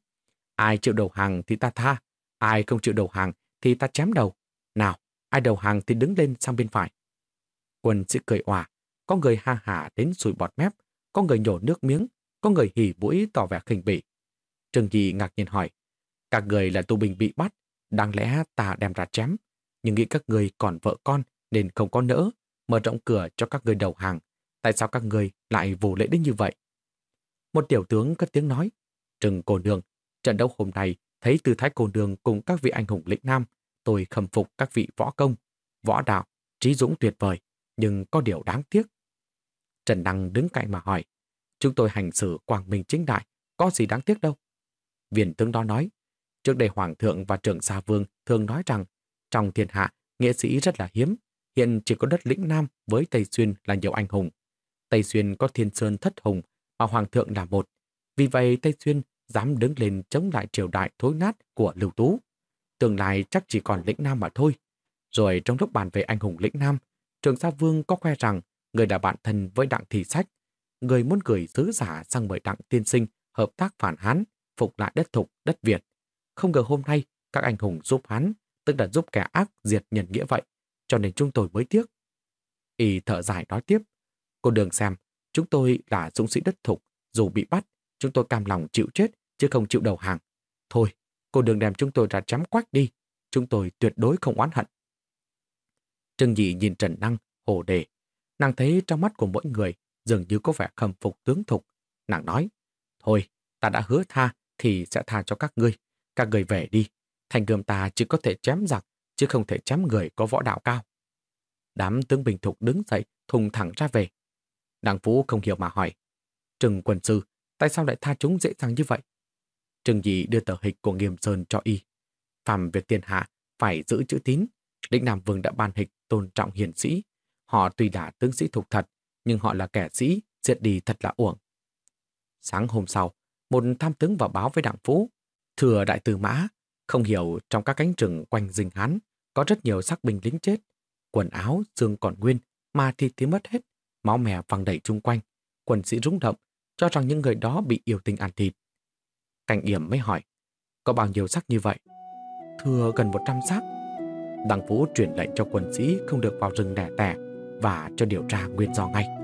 Ai chịu đầu hàng thì ta tha, ai không chịu đầu hàng thì ta chém đầu. Nào, ai đầu hàng thì đứng lên sang bên phải. Quân sĩ cười òa, có người ha hả đến sùi bọt mép, có người nhổ nước miếng, có người hỉ mũi tỏ vẻ khinh bỉ. Trừng Dị ngạc nhiên hỏi, các người là tù binh bị bắt, đáng lẽ ta đem ra chém, nhưng nghĩ các người còn vợ con nên không có nỡ, mở rộng cửa cho các người đầu hàng. Tại sao các người lại vô lễ đến như vậy? Một tiểu tướng cất tiếng nói, Trừng cô nương, trận đấu hôm nay thấy tư thái cô nương cùng các vị anh hùng lĩnh nam, tôi khâm phục các vị võ công, võ đạo, trí dũng tuyệt vời, nhưng có điều đáng tiếc. Trần Đăng đứng cạnh mà hỏi, chúng tôi hành xử quang minh chính đại, có gì đáng tiếc đâu. Viên tướng đó nói, trước đây Hoàng thượng và trưởng Sa Vương thường nói rằng trong thiên hạ, nghệ sĩ rất là hiếm, hiện chỉ có đất lĩnh Nam với Tây Xuyên là nhiều anh hùng. Tây Xuyên có thiên sơn thất hùng, mà Hoàng thượng là một. Vì vậy Tây Xuyên dám đứng lên chống lại triều đại thối nát của Lưu Tú. Tương lai chắc chỉ còn lĩnh Nam mà thôi. Rồi trong lúc bàn về anh hùng lĩnh Nam, trường Sa Vương có khoe rằng người đã bạn thân với Đặng Thị Sách. Người muốn gửi sứ giả sang mời Đặng Tiên Sinh hợp tác phản Hán, phục lại đất thục, đất Việt. Không ngờ hôm nay các anh hùng giúp hắn tức là giúp kẻ ác diệt nhân nghĩa vậy, cho nên chúng tôi mới tiếc. Y thở dài nói tiếp, cô đường xem, chúng tôi là dũng sĩ đất thục, dù bị bắt, chúng tôi cam lòng chịu chết, chứ không chịu đầu hàng. Thôi, cô đường đem chúng tôi ra chấm quách đi, chúng tôi tuyệt đối không oán hận. Trương Dị nhìn Trần Năng, hồ đề. Nàng thấy trong mắt của mỗi người dường như có vẻ khâm phục tướng thục. Nàng nói, thôi, ta đã hứa tha thì sẽ tha cho các ngươi. Các người về đi. Thành gươm ta chỉ có thể chém giặc, chứ không thể chém người có võ đạo cao. Đám tướng bình thục đứng dậy, thùng thẳng ra về. Đặng Vũ không hiểu mà hỏi. Trừng quân sư, tại sao lại tha chúng dễ dàng như vậy? Trừng Dị đưa tờ hịch của Nghiêm Sơn cho y. Phạm việc tiền hạ phải giữ chữ tín. Định Nam Vương đã ban hịch tôn trọng hiền sĩ. Họ tuy là tướng sĩ thuộc thật, nhưng họ là kẻ sĩ, diệt đi thật là uổng. Sáng hôm sau, một tham tướng vào báo với Đặng Phú. Thừa đại tư mã, không hiểu trong các cánh rừng quanh dinh hắn có rất nhiều xác binh lính chết. Quần áo, xương còn nguyên, mà thịt thì mất hết. Máu mè văng đầy chung quanh. Quần sĩ rung động, cho rằng những người đó bị yêu tinh ăn thịt. Cảnh yểm mới hỏi, có bao nhiêu xác như vậy? thừa gần 100 xác. Đặng vũ truyền lệnh cho quân sĩ không được vào rừng đẻ tẻ và cho điều tra nguyên do ngay.